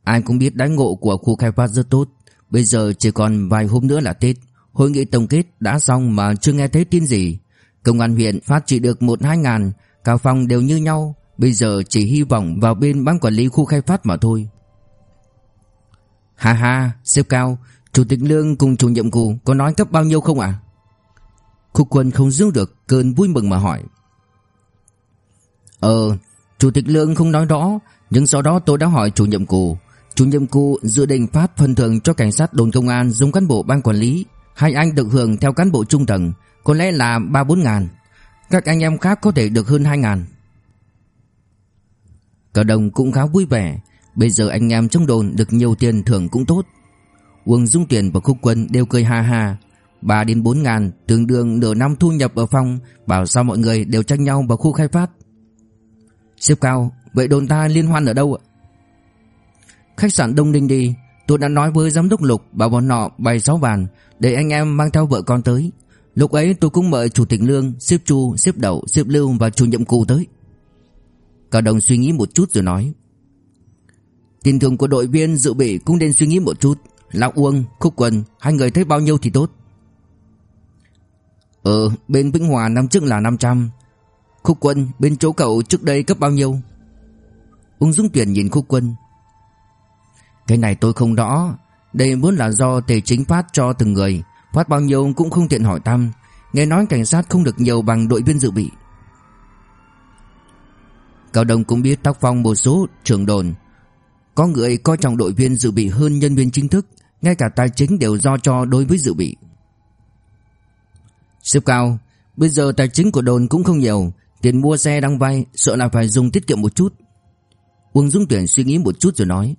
Ai cũng biết đánh ngộ của khu khai phát rất tốt. Bây giờ chỉ còn vài hôm nữa là Tết. Hội nghị tổng kết đã xong mà chưa nghe thấy tin gì. Công an huyện phát chỉ được một hai ngàn Cả phòng đều như nhau. Bây giờ chỉ hy vọng vào bên ban quản lý khu khai phát mà thôi. Ha ha, xếp cao. Chủ tịch Lương cùng chủ nhiệm cụ có nói cấp bao nhiêu không ạ? À? Khúc quân không giữ được cơn vui mừng mà hỏi. Ờ, chủ tịch Lương không nói rõ Nhưng sau đó tôi đã hỏi chủ nhiệm cụ Chủ nhiệm cụ dự định phát phần thưởng cho cảnh sát đồn công an dùng cán bộ ban quản lý. Hai anh được hưởng theo cán bộ trung tầng, Có lẽ là 3-4 ngàn. Các anh em khác có thể được hơn 2 ngàn. Cả đồng cũng khá vui vẻ. Bây giờ anh em trong đồn được nhiều tiền thưởng cũng tốt. Uông Dung Tiền và Khúc Quân đều cười ha ha. 3 đến 4 ngàn tương đương nửa năm thu nhập ở phòng, Bảo sao mọi người đều tranh nhau vào khu khai phát. Xếp cao, Vậy đồn ta liên hoan ở đâu ạ? Khách sạn Đông Ninh đi. Tôi đã nói với giám đốc Lục Bảo bọn nọ bày sáu bàn Để anh em mang theo vợ con tới. Lúc ấy tôi cũng mời chủ tịch Lương Xếp Chu, xếp Đậu, xếp Lưu và chủ nhiệm cụ tới. Cao Đồng suy nghĩ một chút rồi nói Tiền thưởng của đội viên dự bị cũng nên suy nghĩ một chút. Lão Uông, Khúc Quân Hai người thấy bao nhiêu thì tốt. Ờ bên Vĩnh Hòa năm trước là 500 Khúc Quân bên chỗ cậu trước đây cấp bao nhiêu? Ung Dũng Tuyển nhìn Khúc Quân cái này tôi không rõ. Đây vốn là do tề chính phát cho từng người. Phát bao nhiêu cũng không tiện hỏi thăm. Nghe nói cảnh sát không được nhiều bằng đội viên dự bị. Cao Đông cũng biết tác phong một số trưởng đồn. Có người coi trọng đội viên dự bị hơn nhân viên chính thức. Ngay cả tài chính đều do cho đối với dự bị. Xếp cao, Bây giờ tài chính của đồn cũng không nhiều. Tiền mua xe đang vay, Sợ là phải dùng tiết kiệm một chút. Uông Dung Tuyển suy nghĩ một chút rồi nói.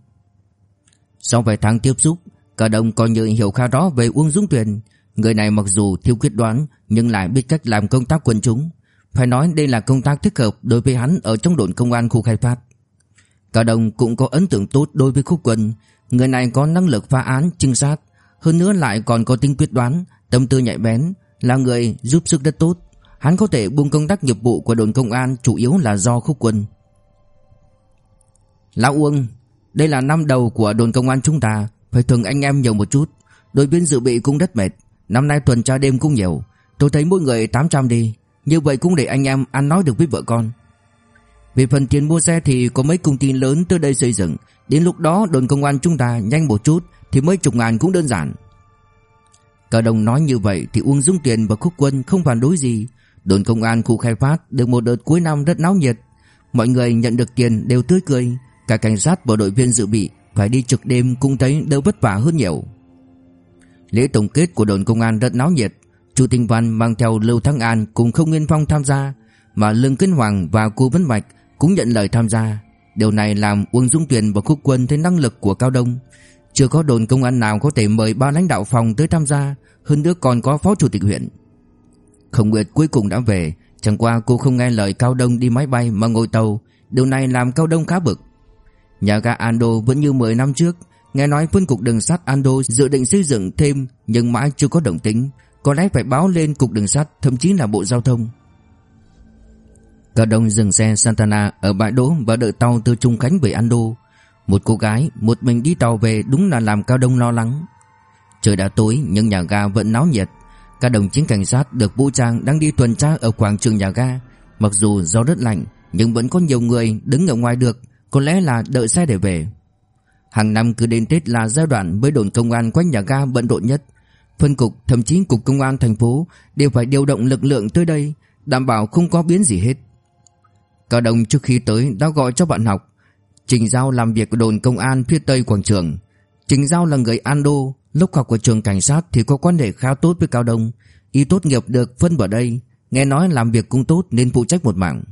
Sau vài tháng tiếp xúc Cả đồng coi như hiểu khá rõ về Uông dũng Tuyển Người này mặc dù thiếu quyết đoán Nhưng lại biết cách làm công tác quân chúng. Phải nói đây là công tác thích hợp Đối với hắn ở trong đồn công an khu khai phát. Cả đồng cũng có ấn tượng tốt đối với Khúc Quân. Người này có năng lực phá án, trinh sát Hơn nữa lại còn có tính quyết đoán Tâm tư nhạy bén Là người giúp sức rất tốt. Hắn có thể buông công tác nghiệp vụ của đồn công an Chủ yếu là do Khúc Quân. Lão Uông đây là năm đầu của đồn công an chúng ta, Phải thường anh em nhiều một chút. Đội viên dự bị cũng rất mệt, Năm nay tuần tra đêm cũng nhiều. Tôi thấy mỗi người 800 đi, Như vậy cũng để anh em ăn nói được với vợ con. Về phần tiền mua xe thì có mấy công ty lớn tới đây xây dựng. Đến lúc đó, đồn công an chúng ta nhanh một chút Thì mấy chục ngàn cũng đơn giản. Cả đồng nói như vậy Thì Uông Dung Tiền và Khúc Quân không phản đối gì. Đồn công an khu khai phát Được một đợt cuối năm rất náo nhiệt. Mọi người nhận được tiền đều tươi cười. Cả cảnh sát và đội viên dự bị Phải đi trực đêm cũng thấy đỡ vất vả hơn nhiều. Lễ tổng kết của đồn công an rất náo nhiệt. Chu Tinh Văn mang theo Lưu Thắng An cùng Không Nguyên Phong tham gia, Mà Lương Kinh Hoàng và cô Vân Bạch cũng nhận lời tham gia. Điều này làm Uông Dung Tuyền và Khúc Quân thấy năng lực của Cao Đông. Chưa có đồn công an nào có thể mời ba lãnh đạo phòng tới tham gia, Hơn nữa còn có phó chủ tịch huyện. Không Nguyệt cuối cùng đã về. Chẳng qua cô không nghe lời Cao Đông đi máy bay mà ngồi tàu. Điều này làm Cao Đông khá bực. Nhà ga Ando vẫn như 10 năm trước. Nghe nói phân cục đường sắt Ando dự định xây dựng thêm, Nhưng mãi chưa có động tính Có lẽ phải báo lên cục đường sắt, Thậm chí là bộ giao thông. Cao Đông dừng xe Santana Ở bãi đỗ và đợi tàu từ Trung Khánh về Ando. Một cô gái, Một mình đi tàu về đúng là làm Cao Đông lo lắng. Trời đã tối, nhưng nhà ga vẫn náo nhiệt. Các đồng chí cảnh sát được vũ trang đang đi tuần tra ở quảng trường nhà ga. Mặc dù gió rất lạnh, Nhưng vẫn có nhiều người đứng ở ngoài được. Có lẽ là đợi xe để về Hàng năm cứ đến Tết là giai đoạn với đồn công an quanh nhà ga bận rộn nhất. Phân cục, thậm chí cục công an thành phố đều phải điều động lực lượng tới đây, đảm bảo không có biến gì hết. Cao Đông trước khi tới đã gọi cho bạn học. Trình Giao làm việc ở đồn công an phía tây quảng trường. Trình Giao là người Ando, lúc học ở trường cảnh sát thì có quan hệ khá tốt với Cao Đông. Y tốt nghiệp được phân vào đây, nghe nói làm việc cũng tốt nên phụ trách một mảng.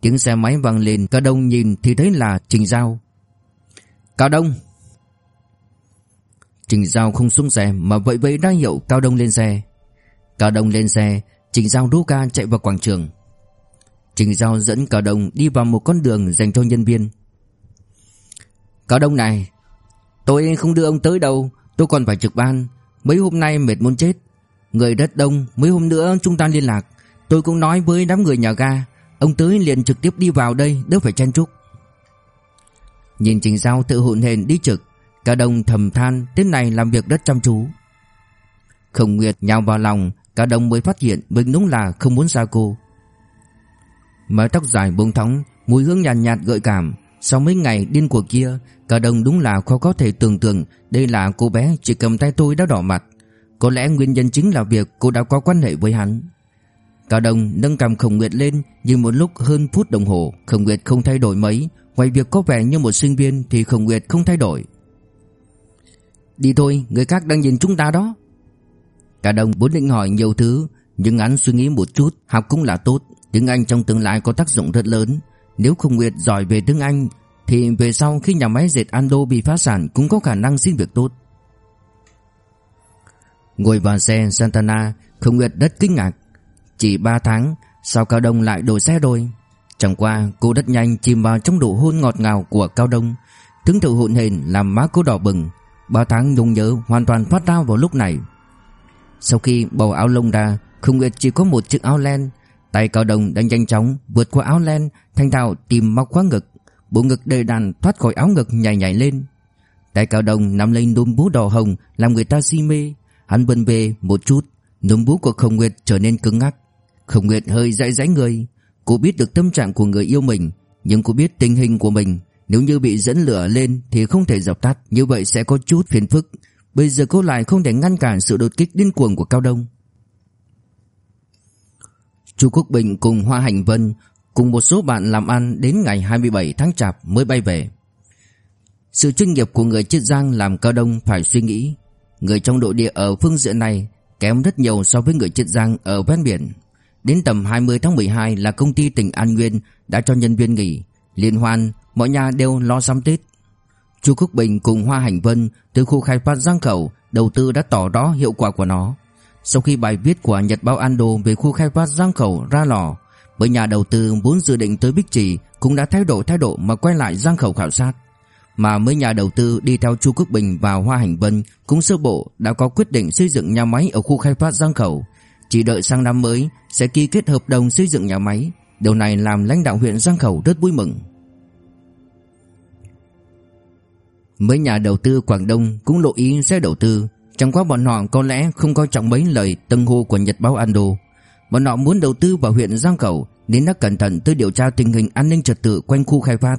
Tiếng xe máy vang lên, Cao Đông nhìn thì thấy là Trình Giao. Cao Đông! Trình Giao không xuống xe mà vậy vậy ra hiệu Cao Đông lên xe. Cao Đông lên xe Trình Giao đu ca chạy vào quảng trường. Trình Giao dẫn Cao Đông đi vào một con đường dành cho nhân viên. Cao Đông này Tôi không đưa ông tới đâu Tôi còn phải trực ban. Mấy hôm nay mệt muốn chết. Người rất đông Mấy hôm nữa chúng ta liên lạc. Tôi cũng nói với đám người nhà ga. Ông tới liền trực tiếp đi vào đây Đỡ phải chen chúc. Nhìn Trình Giao tự hụn hền đi trực Cả đồng thầm than tết này làm việc rất chăm chú. Không Nguyệt nhào vào lòng Cả đồng mới phát hiện mình đúng là không muốn xa cô. Mái tóc dài buông thõng Mùi hương nhàn nhạt, nhạt gợi cảm. Sau mấy ngày điên cuộc kia Cả đồng đúng là khó có thể tưởng tượng Đây là cô bé chỉ cầm tay tôi đã đỏ mặt. Có lẽ nguyên nhân chính là việc cô đã có quan hệ với hắn. Cao đồng nâng cầm Khổng Nguyệt lên Nhưng một lúc hơn phút đồng hồ. Khổng Nguyệt không thay đổi mấy. Ngoài việc có vẻ như một sinh viên Thì Khổng Nguyệt không thay đổi. Đi thôi, người khác đang nhìn chúng ta đó. Cao đồng vốn định hỏi nhiều thứ, Nhưng hắn suy nghĩ một chút, Học cũng là tốt. Tiếng Anh trong tương lai có tác dụng rất lớn. Nếu Khổng Nguyệt giỏi về tiếng Anh, Thì về sau khi nhà máy dệt Ando bị phá sản Cũng có khả năng xin việc tốt. Ngồi vào xe Santana, Khổng Nguyệt rất kinh ngạc. Chỉ 3 tháng, Sao Cao Đông lại đổi xe rồi? Chẳng qua, cô rất nhanh chìm vào trong độ hôn ngọt ngào của Cao Đông. Tướng thự hụn hền làm má cô đỏ bừng. Ba tháng nhung nhớ hoàn toàn phát ra vào lúc này. Sau khi bầu áo lông ra, Không Nguyệt chỉ có một chiếc áo len. Tay Cao Đông đang nhanh chóng vượt qua áo len Thanh thạo tìm móc khóa ngực. Bộ ngực đầy đàn thoát khỏi áo ngực nhảy nhảy lên. Tay Cao Đông nắm lên núm bú đỏ hồng, Làm người ta si mê. Hắn bần về một chút Núm bú của Không Nguyệt trở nên cứng ngắc. Không Nguyệt hơi dãy dãy người. Cô biết được tâm trạng của người yêu mình, Nhưng cô biết tình hình của mình. Nếu như bị dẫn lửa lên Thì không thể dập tắt, Như vậy sẽ có chút phiền phức. Bây giờ cô lại không thể ngăn cản sự đột kích điên cuồng của Cao Đông. Chu Quốc Bình cùng Hoa Hành Vân Cùng một số bạn làm ăn Đến ngày 27 tháng Chạp mới bay về. Sự chuyên nghiệp của người Chiết Giang Làm Cao Đông phải suy nghĩ. Người trong nội địa ở phương diện này Kém rất nhiều so với người Chiết Giang ở ven biển. Đến tầm 20 tháng 12 là công ty tỉnh An Nguyên đã cho nhân viên nghỉ. Liên hoan, mọi nhà đều lo sắm Tết. Chu Quốc Bình cùng Hoa Hành Vân từ khu khai phát Giang Khẩu đầu tư đã tỏ rõ hiệu quả của nó. Sau khi bài viết của Nhật báo Ando về khu khai phát Giang Khẩu ra lò, bởi nhà đầu tư vốn dự định tới Bích Trì cũng đã thay đổi thái độ mà quay lại giang khẩu khảo sát. Mà mấy nhà đầu tư đi theo Chu Quốc Bình và Hoa Hành Vân cũng sơ bộ đã có quyết định xây dựng nhà máy ở khu khai phát giang khẩu. Chỉ đợi sang năm mới sẽ ký kết hợp đồng xây dựng nhà máy. Điều này làm lãnh đạo huyện Giang Khẩu rất vui mừng. Mấy nhà đầu tư Quảng Đông cũng lộ ý sẽ đầu tư, chẳng qua bọn họ có lẽ không coi trọng mấy lời tân hô của Nhật báo Ando. Bọn họ muốn đầu tư vào huyện Giang Khẩu nên đã cẩn thận tới điều tra tình hình an ninh trật tự quanh khu khai phát,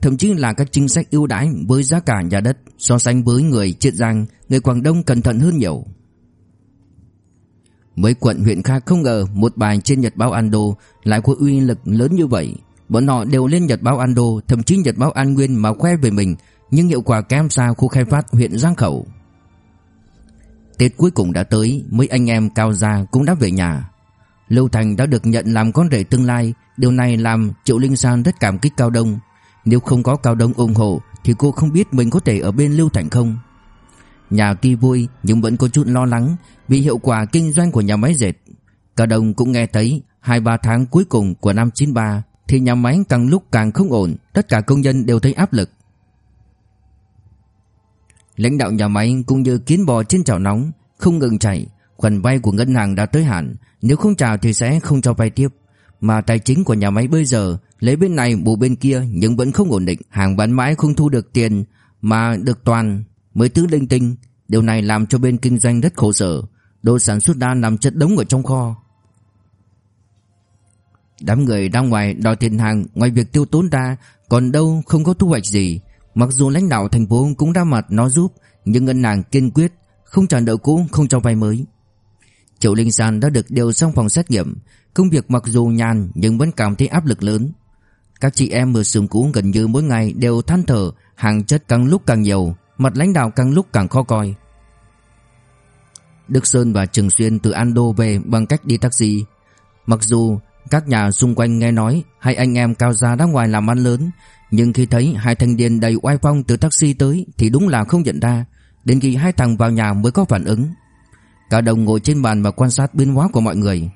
thậm chí là các chính sách ưu đãi với giá cả nhà đất so sánh với người Chiết Giang, người Quảng Đông cẩn thận hơn nhiều. Mấy quận huyện khác không ngờ một bài trên Nhật báo Ando lại có uy lực lớn như vậy. Bọn họ đều lên Nhật báo Ando, thậm chí Nhật báo An Nguyên mà khoe về mình, nhưng hiệu quả kém xa khu khai phát huyện Giang Khẩu. Tết cuối cùng đã tới, mấy anh em cao gia cũng đã về nhà. Lưu Thành đã được nhận làm con rể tương lai, điều này làm Triệu Linh San rất cảm kích Cao Đông. Nếu không có Cao Đông ủng hộ thì cô không biết mình có thể ở bên Lưu Thành không. Nhà tuy vui nhưng vẫn có chút lo lắng vì hiệu quả kinh doanh của nhà máy dệt. cả đồng cũng nghe thấy 2-3 tháng cuối cùng của năm 93 thì nhà máy càng lúc càng không ổn, tất cả công nhân đều thấy áp lực. Lãnh đạo nhà máy cũng như kiến bò trên chảo nóng, không ngừng chạy, khoản vay của ngân hàng đã tới hạn, nếu không trả thì sẽ không cho vay tiếp. Mà tài chính của nhà máy bây giờ lấy bên này bù bên kia nhưng vẫn không ổn định, hàng bán mãi không thu được tiền mà được toàn mới thứ linh tinh, điều này làm cho bên kinh doanh rất khổ sở, đồ sản xuất đa nằm chất đống ở trong kho. Đám người ra ngoài đòi tiền hàng ngoài việc tiêu tốn ra còn đâu không có thu hoạch gì. Mặc dù lãnh đạo thành phố cũng đã mặt nó giúp nhưng ngân hàng kiên quyết không trả nợ cũ không cho vay mới. Triệu Linh San đã được điều sang phòng xét nghiệm, công việc mặc dù nhàn nhưng vẫn cảm thấy áp lực lớn. Các chị em ở xưởng cũ gần như mỗi ngày đều than thở hàng chất càng lúc càng nhiều, mặt lãnh đạo càng lúc càng khó coi. Đức Sơn và Trường Xuyên từ Ando về bằng cách đi taxi. Mặc dù các nhà xung quanh nghe nói hai anh em cao gia đã ngoài làm ăn lớn, nhưng khi thấy hai thanh niên đầy oai phong từ taxi tới thì đúng là không nhận ra, đến khi hai thằng vào nhà mới có phản ứng. Cả đồng ngồi trên bàn và quan sát biến hóa của mọi người.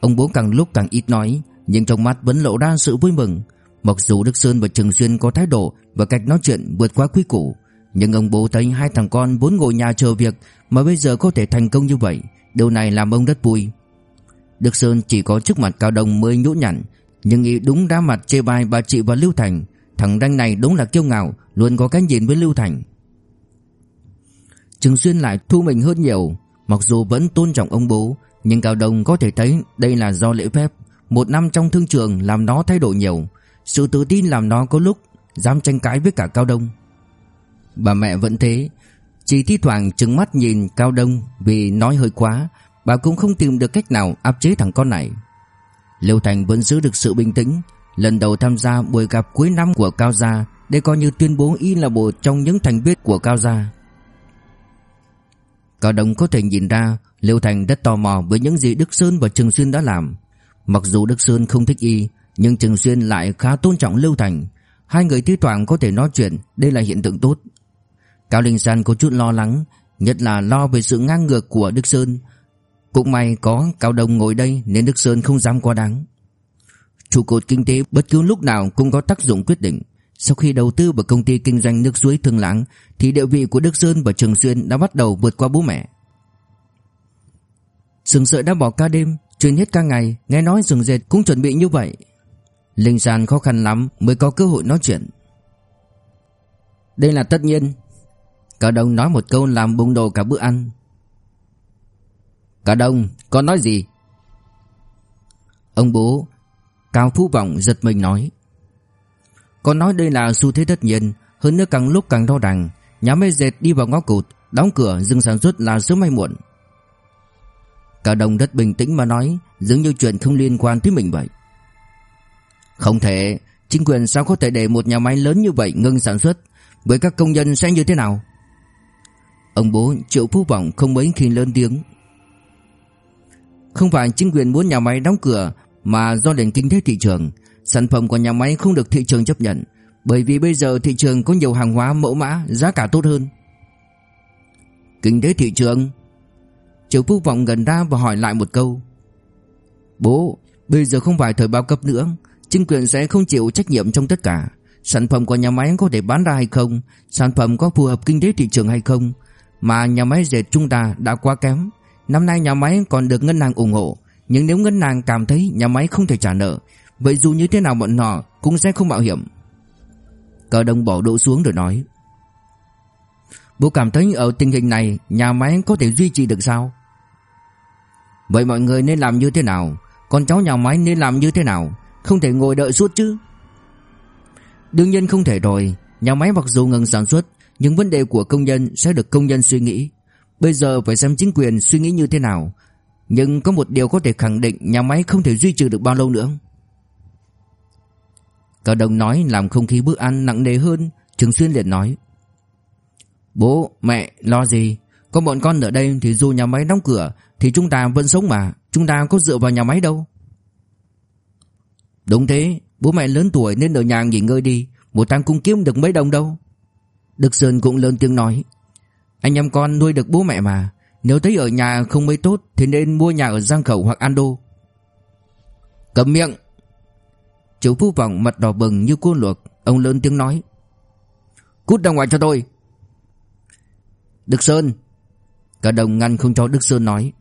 Ông bố càng lúc càng ít nói, nhưng trong mắt vẫn lộ ra sự vui mừng. Mặc dù Đức Sơn và Trường Xuyên có thái độ và cách nói chuyện vượt quá quý củ, nhưng ông bố thấy hai thằng con vốn ngồi nhà chờ việc mà bây giờ có thể thành công như vậy, điều này làm ông rất vui. Đức Sơn chỉ có trước mặt Cao Đông mới nhũ nhặn, nhưng ý đúng đá mặt chê bai bà chị và Lưu Thành, thằng ranh này đúng là kiêu ngạo, luôn có cái nhìn với Lưu Thành. Trừng Xuyên lại thu mình hơn nhiều, mặc dù vẫn tôn trọng ông bố, nhưng Cao Đông có thể thấy đây là do lễ phép, một năm trong thương trường làm nó thay đổi nhiều, sự tự tin làm nó có lúc dám tranh cãi với cả Cao Đông. Bà mẹ vẫn thế. Chỉ thi thoảng trừng mắt nhìn Cao Đông Vì nói hơi quá. Bà cũng không tìm được cách nào áp chế thằng con này. Lưu Thành vẫn giữ được sự bình tĩnh. Lần đầu tham gia buổi gặp cuối năm của Cao Gia Để coi như tuyên bố y là một trong những thành viên của Cao Gia. Cao Đông có thể nhìn ra Lưu Thành rất tò mò với những gì Đức Sơn và Trừng Xuyên đã làm. Mặc dù Đức Sơn không thích y, Nhưng Trừng Xuyên lại khá tôn trọng Lưu Thành. Hai người thi thoảng có thể nói chuyện, Đây là hiện tượng tốt. Cao Linh San có chút lo lắng, Nhất là lo về sự ngang ngược của Đức Sơn. Cũng may có Cao Đông ngồi đây Nên Đức Sơn không dám quá đáng. Trụ cột kinh tế bất cứ lúc nào Cũng có tác dụng quyết định. Sau khi đầu tư vào công ty kinh doanh nước suối Thương Lãng Thì địa vị của Đức Sơn và Trường Xuyên Đã bắt đầu vượt qua bố mẹ. Sừng sợi đã bỏ ca đêm Truyền hết ca ngày, Nghe nói sừng dệt cũng chuẩn bị như vậy. Linh San khó khăn lắm mới có cơ hội nói chuyện. Đây là tất nhiên Cả đông nói một câu làm bùng đồ cả bữa ăn. Cả đông con nói gì? Ông bố, Cao Phú Vọng giật mình nói. Con nói đây là xu thế tất nhiên, Hơn nữa càng lúc càng đo đằng Nhà máy dệt đi vào ngõ cụt, Đóng cửa, dừng sản xuất là sớm hay muộn. Cả đồng rất bình tĩnh mà nói Dường như chuyện không liên quan tới mình vậy. Không thể, Chính quyền sao có thể để một nhà máy lớn như vậy ngừng sản xuất? Với các công nhân sẽ như thế nào? Ông bố Triệu Phú Vọng không mấy khi lớn tiếng. Không phải chính quyền muốn nhà máy đóng cửa, Mà do nền kinh tế thị trường. Sản phẩm của nhà máy không được thị trường chấp nhận, Bởi vì bây giờ thị trường có nhiều hàng hóa mẫu mã, Giá cả tốt hơn. Kinh tế thị trường. Triệu Phú Vọng gần ra và hỏi lại một câu. Bố, Bây giờ không phải thời bao cấp nữa, Chính quyền sẽ không chịu trách nhiệm trong tất cả. Sản phẩm của nhà máy có thể bán ra hay không? Sản phẩm có phù hợp kinh tế thị trường hay không? Mà nhà máy dệt chúng ta đã quá kém. Năm nay nhà máy còn được ngân hàng ủng hộ, Nhưng nếu ngân hàng cảm thấy nhà máy không thể trả nợ, Vậy dù như thế nào bọn họ cũng sẽ không mạo hiểm. Cờ đồng bỏ đỗ xuống rồi nói, Bố cảm thấy ở tình hình này Nhà máy có thể duy trì được sao? Vậy mọi người nên làm như thế nào? Con cháu nhà máy nên làm như thế nào? Không thể ngồi đợi suốt chứ? Đương nhiên không thể rồi. Nhà máy mặc dù ngừng sản xuất những vấn đề của công nhân sẽ được công nhân suy nghĩ. Bây giờ phải xem chính quyền suy nghĩ như thế nào. Nhưng có một điều có thể khẳng định Nhà máy không thể duy trì được bao lâu nữa. Cao Đông nói làm không khí bữa ăn nặng nề hơn Trường Xuyên liền nói. Bố, mẹ, lo gì? Có bọn con ở đây thì dù nhà máy đóng cửa Thì chúng ta vẫn sống mà. Chúng ta có dựa vào nhà máy đâu. Đúng thế Bố mẹ lớn tuổi nên ở nhà nghỉ ngơi đi. Một tháng cũng kiếm được mấy đồng đâu. Đức Sơn cũng lớn tiếng nói, Anh em con nuôi được bố mẹ mà, Nếu thấy ở nhà không mấy tốt Thì nên mua nhà ở Giang Khẩu hoặc Ando Cầm miệng. Chú Phú vọng mặt đỏ bừng như cua luộc, Ông lớn tiếng nói, Cút ra ngoài cho tôi. Đức Sơn. Cả đồng ngăn không cho Đức Sơn nói,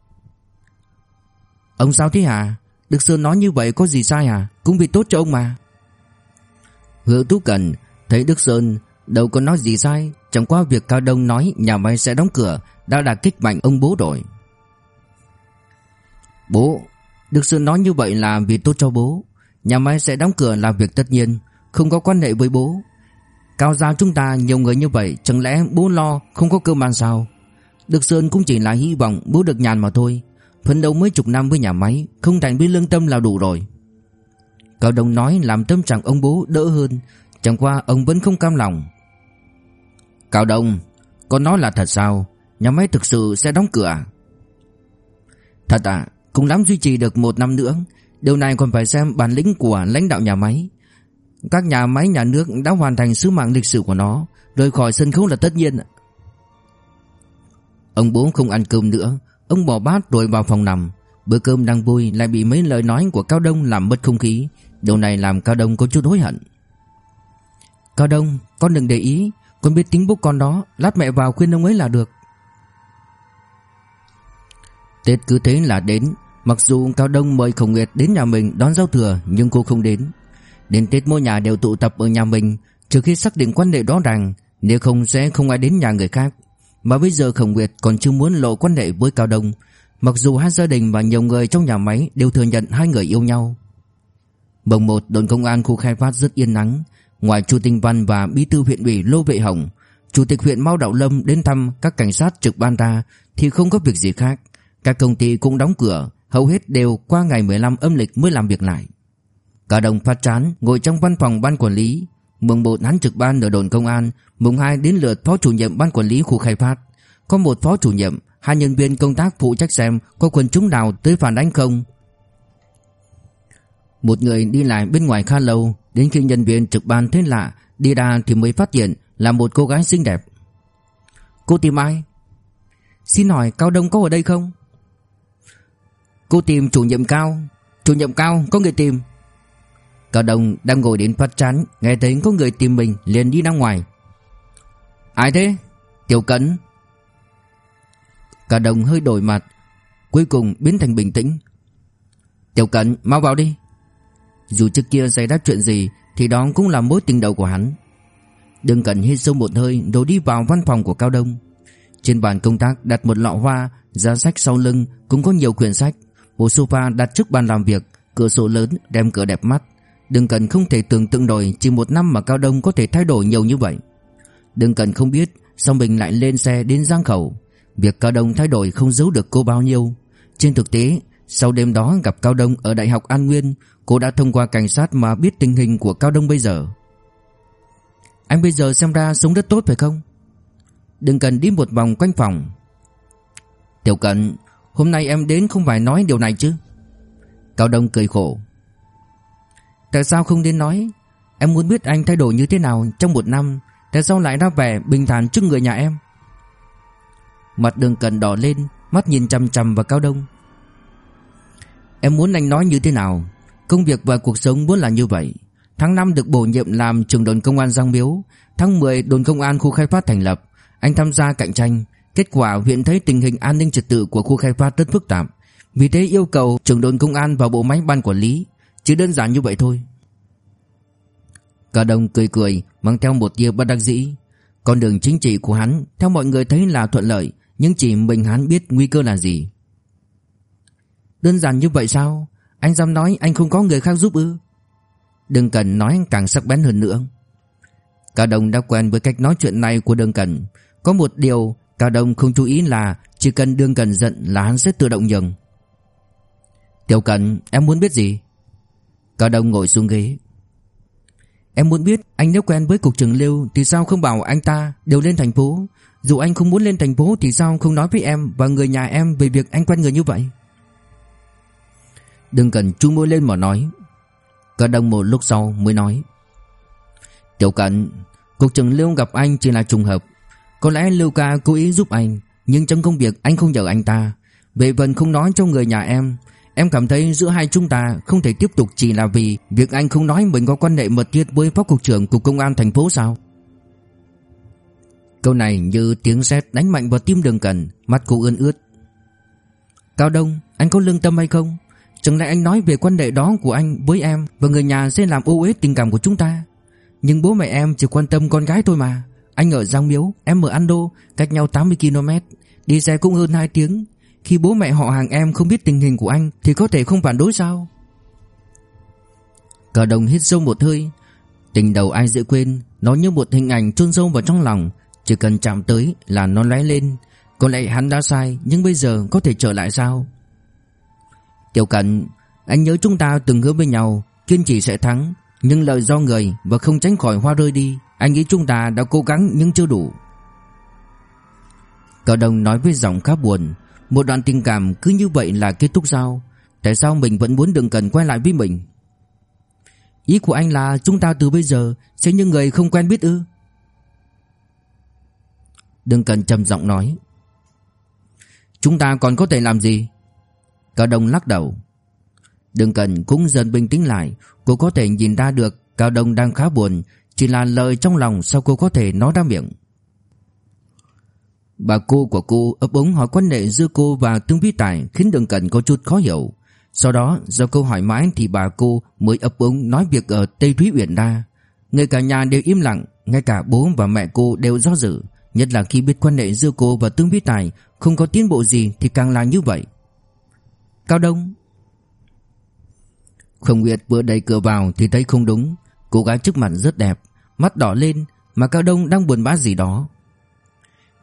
Ông sao thế hả? Đức Sơn nói như vậy có gì sai hả? Cũng vì tốt cho ông mà. Hứa Tú Cần thấy Đức Sơn đâu có nói gì sai, Chẳng qua việc Cao Đông nói nhà máy sẽ đóng cửa Đã đả kích mạnh ông bố rồi. Bố, được Sơn nói như vậy là vì tốt cho bố. Nhà máy sẽ đóng cửa là việc tất nhiên, Không có quan hệ với bố. Cao gia chúng ta nhiều người như vậy, Chẳng lẽ bố lo không có cơm ăn sao? Đức Sơn cũng chỉ là hy vọng bố được nhàn mà thôi. Phấn đấu mấy chục năm với nhà máy, Không thành với lương tâm là đủ rồi. Cao Đông nói làm tâm trạng ông bố đỡ hơn Chẳng qua ông vẫn không cam lòng. Cao Đông Con nói là thật sao? Nhà máy thực sự sẽ đóng cửa à? Thật à Cũng lắm duy trì được một năm nữa. Điều này còn phải xem bản lĩnh của lãnh đạo nhà máy. Các nhà máy, nhà nước đã hoàn thành sứ mạng lịch sử của nó, Rời khỏi sân khấu là tất nhiên Ông bố không ăn cơm nữa, Ông bỏ bát rồi vào phòng nằm. Bữa cơm đang vui lại bị mấy lời nói của Cao Đông làm mất không khí. Điều này làm Cao Đông có chút hối hận. Cao Đông, Con đừng để ý. Con biết tính bố con đó, Lát mẹ vào khuyên ông ấy là được. Tết cứ thế là đến. Mặc dù Cao Đông mời Khổng Nguyệt đến nhà mình đón giao thừa, Nhưng cô không đến. Đến Tết mỗi nhà đều tụ tập ở nhà mình, Trừ khi xác định quan hệ rõ ràng, Nếu không sẽ không ai đến nhà người khác. Mà bây giờ Khổng Nguyệt còn chưa muốn lộ quan hệ với Cao Đông. Mặc dù hai gia đình và nhiều người trong nhà máy Đều thừa nhận hai người yêu nhau. Bồng một, đồn công an khu khai phát rất yên nắng. Ngoài Chu Tinh Văn và Bí thư huyện ủy Lô Vệ Hồng, Chủ tịch huyện Mao Đạo Lâm đến thăm các cảnh sát trực ban ta Thì không có việc gì khác. Các công ty cũng đóng cửa, Hầu hết đều qua ngày 15 âm lịch mới làm việc lại. Cả đồng phát chán, Ngồi trong văn phòng ban quản lý Mùng 1 hắn trực ban ở đồn công an, Mùng 2 đến lượt phó chủ nhiệm ban quản lý khu khai phát. Có một phó chủ nhiệm, Hai nhân viên công tác phụ trách xem Có quần chúng nào tới phản ánh không. Một người đi lại bên ngoài khá lâu Đến khi nhân viên trực ban thấy lạ, Đi ra thì mới phát hiện Là một cô gái xinh đẹp. Cô tìm ai? Xin hỏi Cao Đông có ở đây không? Cô tìm chủ nhiệm Cao. Chủ nhiệm Cao, có người tìm. Cao Đông đang ngồi đến phát chán, Nghe thấy có người tìm mình, liền đi ra ngoài. Ai thế? Tiểu Cấn. Cả đồng hơi đổi mặt, Cuối cùng biến thành bình tĩnh. Tiểu Cẩn mau vào đi. Dù trước kia xảy ra chuyện gì, Thì đó cũng là mối tình đầu của hắn. Đừng cần hít sâu một hơi Rồi đi vào văn phòng của Cao Đông. Trên bàn công tác đặt một lọ hoa, Giá sách sau lưng cũng có nhiều quyển sách. Bộ sofa đặt trước bàn làm việc, Cửa sổ lớn đem cửa đẹp mắt. Đừng cần không thể tưởng tượng nổi Chỉ một năm mà Cao Đông có thể thay đổi nhiều như vậy. Đừng cần không biết Sao mình lại lên xe đến Giang Khẩu. Việc Cao Đông thay đổi không giấu được cô bao nhiêu. Trên thực tế, Sau đêm đó gặp Cao Đông ở Đại học An Nguyên Cô đã thông qua cảnh sát mà biết tình hình của Cao Đông bây giờ. Anh bây giờ xem ra sống rất tốt phải không? Đừng cần đi một vòng quanh phòng. Tiểu Cận, Hôm nay em đến không phải nói điều này chứ? Cao Đông cười khổ. Tại sao không đến nói? Em muốn biết anh thay đổi như thế nào trong một năm, Tại sao lại ra vẻ bình thản trước người nhà em? Mặt đường cần đỏ lên, Mắt nhìn chăm chăm vào Cao Đông. Em muốn anh nói như thế nào? Công việc và cuộc sống vốn là như vậy. Tháng 5 được bổ nhiệm làm trưởng đồn công an Giang Miếu. Tháng 10 đồn công an khu khai phát thành lập. Anh tham gia cạnh tranh. Kết quả, huyện thấy tình hình an ninh trật tự của khu khai phát rất phức tạp. Vì thế yêu cầu trưởng đồn công an vào bộ máy ban quản lý. Chỉ đơn giản như vậy thôi. Cả đồng cười cười, mang theo một tia bất đắc dĩ. Con đường chính trị của hắn, theo mọi người thấy là thuận lợi, Nhưng chỉ mình hắn biết nguy cơ là gì. Đơn giản như vậy sao? Anh dám nói anh không có người khác giúp ư? Đừng cần nói càng sắc bén hơn nữa. Cao đồng đã quen với cách nói chuyện này của Đường Cần Có một điều Cao đồng không chú ý là Chỉ cần Đường Cần giận là hắn sẽ tự động nhường. Tiểu Cần em muốn biết gì? Cao đồng ngồi xuống ghế. Em muốn biết, anh nếu quen với cục trưởng Lưu Thì sao không bảo anh ta đều lên thành phố? Dù anh không muốn lên thành phố Thì sao không nói với em và người nhà em Về việc anh quen người như vậy? Đừng cần chu môi lên mà nói. Cả đồng một lúc sau mới nói. Tiểu cận Cục trưởng Lưu gặp anh chỉ là trùng hợp. Có lẽ Lưu ca cố ý giúp anh, Nhưng trong công việc anh không nhờ anh ta. Về phần không nói cho người nhà em. Em cảm thấy giữa hai chúng ta không thể tiếp tục chỉ là vì Việc anh không nói mình có quan hệ mật thiết với phó cục trưởng cục công an thành phố sao? Câu này như tiếng sét đánh mạnh vào tim đường cần Mắt cô ươn ướt. Cao Đông, Anh có lương tâm hay không? Chẳng lẽ anh nói về quan hệ đó của anh với em Và người nhà sẽ làm ô uế tình cảm của chúng ta? Nhưng bố mẹ em chỉ quan tâm con gái thôi mà. Anh ở Giang Miếu, Em ở Ando, Cách nhau 80km Đi xe cũng hơn 2 tiếng. Khi bố mẹ họ hàng em không biết tình hình của anh Thì có thể không phản đối sao? Cả đồng hít sâu một hơi. Tình đầu ai dễ quên, Nó như một hình ảnh chôn sâu vào trong lòng. Chỉ cần chạm tới là nó lóe lên. Có lẽ hắn đã sai, Nhưng bây giờ có thể trở lại sao? Tiểu Cận, Anh nhớ chúng ta từng hứa với nhau, Kiên trì sẽ thắng, Nhưng lợi do người và không tránh khỏi hoa rơi đi, Anh nghĩ chúng ta đã cố gắng nhưng chưa đủ. Cậu đồng nói với giọng khá buồn, Một đoạn tình cảm cứ như vậy là kết thúc sao? Tại sao mình vẫn muốn đừng cần quay lại với mình? Ý của anh là chúng ta từ bây giờ Sẽ như người không quen biết ư? Đừng cần trầm giọng nói, Chúng ta còn có thể làm gì? Cao Đông lắc đầu. Đừng cần cũng dần bình tĩnh lại, Cô có thể nhìn ra được Cao Đông đang khá buồn, Chỉ là lời trong lòng sao cô có thể nói ra miệng. Bà cô của cô ấp úng hỏi quan hệ giữa cô và Tương Vĩ Tài, Khiến Đường Cần có chút khó hiểu. Sau đó, do câu hỏi mãi thì bà cô mới ấp úng nói việc ở Tây Thúy Uyển ra Người cả nhà đều im lặng, Ngay cả bố và mẹ cô đều do dự, Nhất là khi biết quan hệ giữa cô và Tương Vĩ Tài Không có tiến bộ gì thì càng là như vậy. Cao Đông. Khổng Nguyệt vừa đẩy cửa vào thì thấy không đúng. Cô gái trước mặt rất đẹp Mắt đỏ lên Mà Cao Đông đang buồn bã gì đó.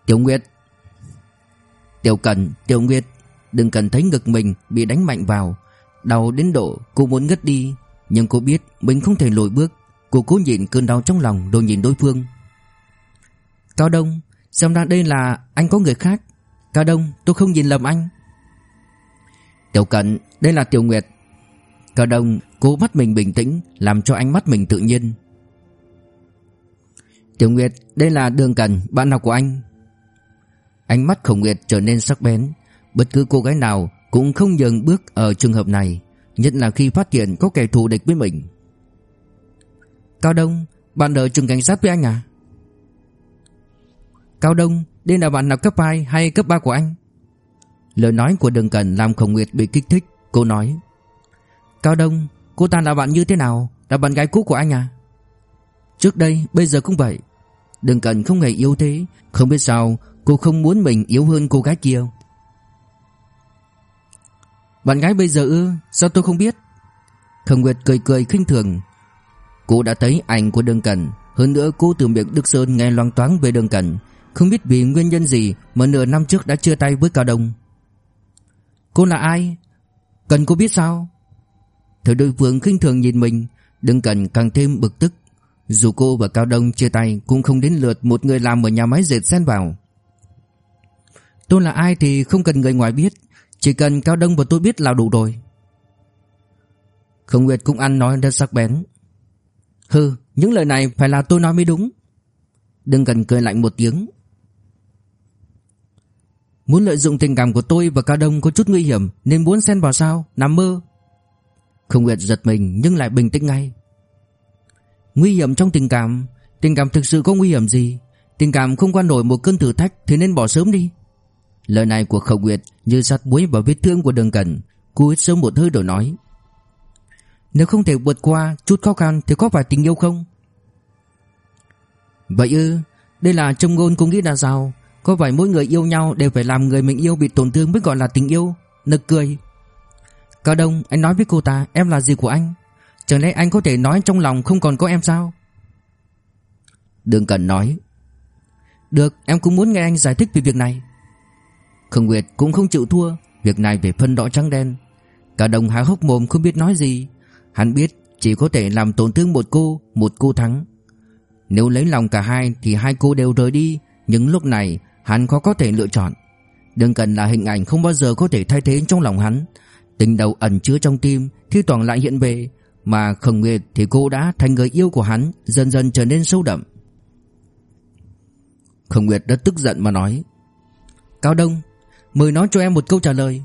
Tiểu Nguyệt. Tiểu Cần, Tiểu Nguyệt Đừng cần thấy ngực mình bị đánh mạnh vào. Đau đến độ cô muốn ngất đi Nhưng cô biết mình không thể lùi bước. Cô cố nhịn cơn đau trong lòng rồi nhìn đối phương. Cao Đông Xem ra đây là anh có người khác. Cao Đông tôi không nhìn lầm anh. Tiểu Cận, đây là Tiểu Nguyệt. Cao Đông cố bắt mình bình tĩnh, làm cho ánh mắt mình tự nhiên. Tiểu Nguyệt, đây là Đường Cần, bạn học của anh. Ánh mắt Khổng Nguyệt trở nên sắc bén, bất cứ cô gái nào cũng không nhường bước ở trường hợp này, nhất là khi phát hiện có kẻ thù địch với mình. Cao Đông, bạn ở trường cảnh sát với anh à? Cao Đông, đây là bạn học cấp 2 hay cấp 3 của anh? Lời nói của Đường cẩn làm Khổng Nguyệt bị kích thích. Cô nói, Cao Đông, Cô ta là bạn như thế nào? Là bạn gái cũ của anh à? Trước đây, bây giờ cũng vậy. Đường cẩn không hề yếu thế. Không biết sao, cô không muốn mình yếu hơn cô gái kia. Bạn gái bây giờ ư? Sao tôi không biết? Khổng Nguyệt cười cười khinh thường. Cô đã thấy ảnh của Đường cẩn Hơn nữa, cô từ miệng Đức Sơn nghe loang toáng về Đường cẩn Không biết vì nguyên nhân gì Mà nửa năm trước đã chia tay với Cao Đông. Cô là ai? Cần cô biết sao? Thời đối phương khinh thường nhìn mình Đừng cần càng thêm bực tức. Dù cô và Cao Đông chia tay, Cũng không đến lượt một người làm ở nhà máy dệt xen vào. Tôi là ai thì không cần người ngoài biết, Chỉ cần Cao Đông và tôi biết là đủ rồi. Không Nguyệt cũng ăn nói rất sắc bén. Hừ, Những lời này phải là tôi nói mới đúng. Đừng cần cười lạnh một tiếng. Muốn lợi dụng tình cảm của tôi và Cao Đông có chút nguy hiểm, Nên muốn xen vào sao? Nằm mơ. Không Nguyệt giật mình, nhưng lại bình tĩnh ngay. Nguy hiểm trong tình cảm. Tình cảm thực sự có nguy hiểm gì? Tình cảm không qua nổi một cơn thử thách Thì nên bỏ sớm đi. Lời này của Khổng Nguyệt như sát muối vào vết thương của Đường Cẩn. Cô hít sâu một hơi đổi nói. Nếu không thể vượt qua chút khó khăn Thì có phải tình yêu không? Vậy ư, Đây là trong ngôn cô nghĩ là sao? Có phải mỗi người yêu nhau đều phải làm người mình yêu bị tổn thương mới gọi là tình yêu? Nực cười. Cao Đông anh nói với cô ta Em là gì của anh? Chẳng lẽ anh có thể nói trong lòng không còn có em sao? Đường Cẩn nói. Được em cũng muốn nghe anh giải thích về việc này. Khương Nguyệt cũng không chịu thua Việc này về phân rõ trắng đen. Cả đồng há hốc mồm không biết nói gì. Hắn biết chỉ có thể làm tổn thương một cô Một cô thắng. Nếu lấy lòng cả hai thì hai cô đều rời đi Nhưng lúc này hắn khó có thể lựa chọn. Đừng cần là hình ảnh không bao giờ có thể thay thế trong lòng hắn. Tình đầu ẩn chứa trong tim, Thi toàn lại hiện về, Mà không nguyệt thì cô đã thành người yêu của hắn, Dần dần trở nên sâu đậm. Không Nguyệt rất tức giận mà nói, Cao Đông, Mời nói cho em một câu trả lời.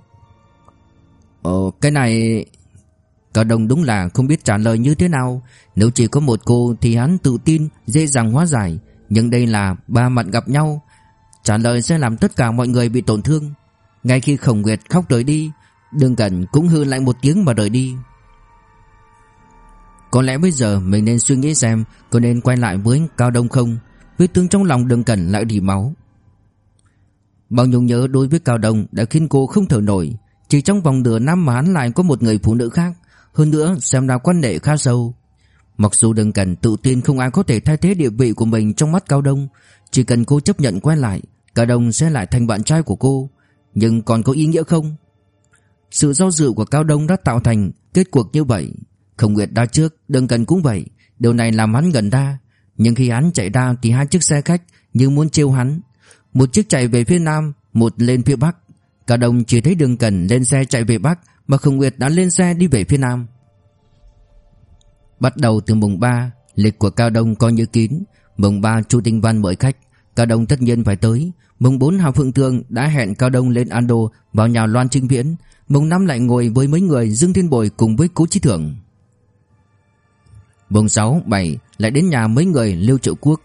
Ồ cái này Cao Đông đúng là không biết trả lời như thế nào. Nếu chỉ có một cô thì hắn tự tin, Dễ dàng hóa giải. Nhưng đây là ba mặt gặp nhau Trả lời sẽ làm tất cả mọi người bị tổn thương. Ngay khi Khổng Nguyệt khóc rời đi, Đường Cẩn cũng hư lại một tiếng mà rời đi. Có lẽ bây giờ mình nên suy nghĩ xem Có nên quay lại với Cao Đông không? Vết thương trong lòng Đường Cẩn lại đi máu. Bao nhung nhớ đối với Cao Đông đã khiến cô không thở nổi. Chỉ trong vòng nửa năm mà hắn lại có một người phụ nữ khác. Hơn nữa, xem ra quan hệ khá sâu. Mặc dù đường cẩn tự tin không ai có thể thay thế địa vị của mình trong mắt Cao Đông, Chỉ cần cô chấp nhận quay lại Cao Đông sẽ lại thành bạn trai của cô. Nhưng còn có ý nghĩa không? Sự do dự của Cao Đông đã tạo thành kết cuộc như vậy. Không Nguyệt đã trước, đừng cần cũng vậy. Điều này làm hắn gần ra. Nhưng khi hắn chạy ra thì hai chiếc xe khách như muốn trêu hắn. Một chiếc chạy về phía nam Một lên phía bắc. Cả đồng chỉ thấy đường cần lên xe chạy về bắc Mà Không Nguyệt đã lên xe đi về phía nam. Bắt đầu từ mùng 3 Lịch của Cao Đông coi như kín. Mùng 3 Chu Tinh Văn mời khách. Cao Đông tất nhiên phải tới. Mùng 4 Hà Phượng Tường đã hẹn Cao Đông lên Ando Vào nhà Loan Trinh Viễn. Mùng 5 lại ngồi với mấy người Dương Thiên Bồi cùng với Cố Chí Thưởng. Mùng 6, 7 lại đến nhà mấy người Lưu Triệu Quốc.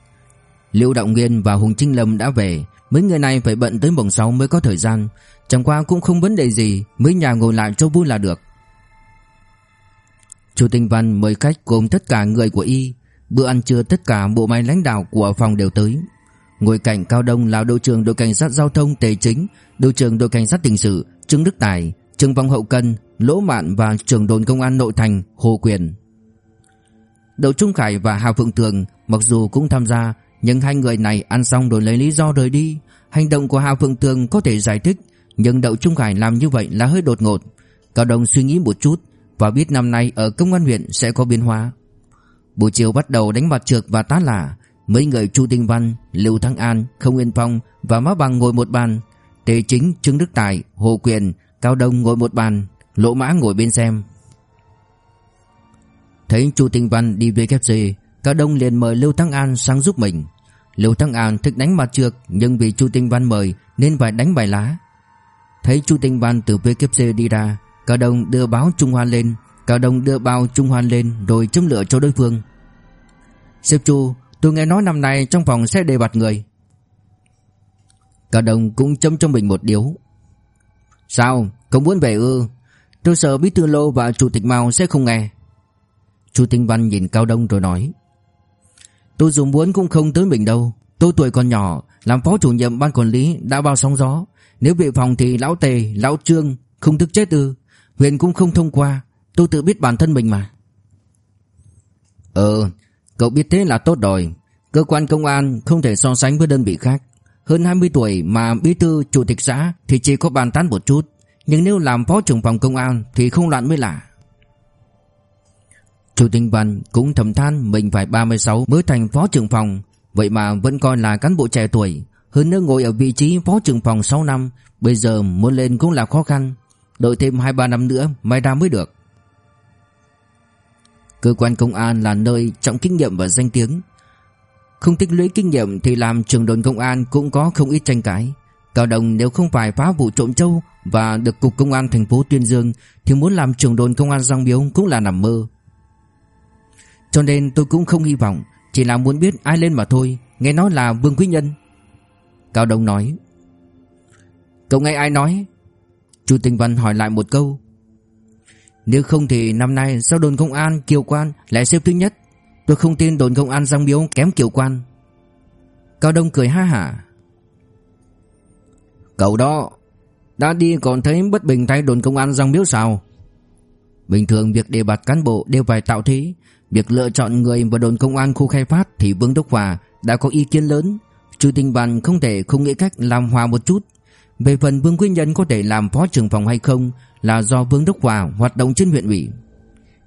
Lưu Đạo Nguyên và Hùng Trinh Lâm đã về. Mấy người này phải bận tới mùng 6 mới có thời gian. Chẳng qua cũng không vấn đề gì Mấy nhà ngồi lại cho vui là được. Chủ Tinh Văn mời khách gồm tất cả người của Y Bữa ăn trưa tất cả bộ máy lãnh đạo của phòng đều tới. Ngồi cạnh Cao Đông là đội trưởng đội cảnh sát giao thông Tề Chính, Đội trưởng đội cảnh sát tình sự Trương Đức Tài, Trương Vong Hậu Cân, Lỗ Mạn và trưởng đồn công an nội thành Hồ Quyền. Đậu Trung Khải và Hà Phượng Tường Mặc dù cũng tham gia, nhưng hai người này ăn xong rồi lấy lý do rời đi. Hành động của Hà Phượng Tường có thể giải thích, Nhưng Đậu Trung Khải làm như vậy là hơi đột ngột. Cao Đông suy nghĩ một chút Và biết năm nay ở công an huyện sẽ có biến hóa. Buổi chiều bắt đầu đánh mặt trượt và tá lả Mấy người Chu Tinh Văn, Lưu Thắng An, Không Yên Phong và Má Bằng ngồi một bàn. Tề Chính, Trương Đức Tài, Hồ Quyền, Cao Đông ngồi một bàn. Lỗ Mã ngồi bên xem. Thấy Chu Tinh Văn đi về KFC Cao Đông liền mời Lưu Thắng An sang giúp mình. Lưu Thắng An thích đánh mặt trược Nhưng vì Chu Tinh Văn mời Nên phải đánh bài lá. Thấy Chu Tinh Văn từ VKC đi ra Cao Đông đưa báo Trung Hoan lên. Cao Đông đưa bao Trung Hoan lên Rồi châm lửa cho đối phương. Sếp Chu tôi nghe nói năm nay trong phòng sẽ đề bạt người. Cao Đông cũng châm cho mình một điếu. Sao? Không muốn về ư? Tôi sợ Bí Thư Lô và Chủ tịch Mao sẽ không nghe. Chu Tinh Văn nhìn Cao Đông rồi nói. Tôi dù muốn cũng không tới mình đâu. Tôi tuổi còn nhỏ Làm phó chủ nhiệm ban quản lý đã bao sóng gió. Nếu bị phòng thì lão tề, lão trương Không thức chết ư. Huyện cũng không thông qua. Tôi tự biết bản thân mình mà. Ờ Cậu biết thế là tốt rồi. Cơ quan công an không thể so sánh với đơn vị khác. Hơn 20 tuổi mà bí thư chủ tịch xã Thì chỉ có bàn tán một chút. Nhưng nếu làm phó trưởng phòng công an Thì không loạn mới lạ. Chủ tịch Văn cũng thầm than mình phải 36 mới thành phó trưởng phòng, vậy mà vẫn coi là cán bộ trẻ tuổi, hơn nữa ngồi ở vị trí phó trưởng phòng 6 năm, bây giờ muốn lên cũng là khó khăn, đợi thêm 2-3 năm nữa may ra mới được. Cơ quan công an là nơi trọng kinh nghiệm và danh tiếng. Không tích lũy kinh nghiệm thì làm trưởng đồn công an cũng có không ít tranh cãi. Cao đồng nếu không phải phá vụ trộm châu Và được cục công an thành phố Tuyên Dương Thì muốn làm trưởng đồn công an Giang Biếu Cũng là nằm mơ Cho nên tôi cũng không hy vọng, Chỉ là muốn biết ai lên mà thôi, Nghe nói là Vương Quý Nhân Cao đồng nói, Cậu nghe ai nói Chu Tinh Văn hỏi lại một câu nếu không thì năm nay sao đồn công an Kiều Quan lại xếp thứ nhất. Tôi không tin đồn công an Giang Biếu kém Kiều Quan. Cao Đông cười ha hả. Cậu đó Đã đi còn thấy bất bình thay đồn công an Giang Biếu sao? Bình thường việc đề bạt cán bộ đều phải tạo thế. Việc lựa chọn người vào đồn công an khu khai phát Thì Vương Đốc Hòa đã có ý kiến lớn. Chủ tình bàn không thể không nghĩ cách làm hòa một chút về phần Vương Quý Nhân có thể làm phó trưởng phòng hay không Là do Vương đức Hòa hoạt động trên huyện ủy.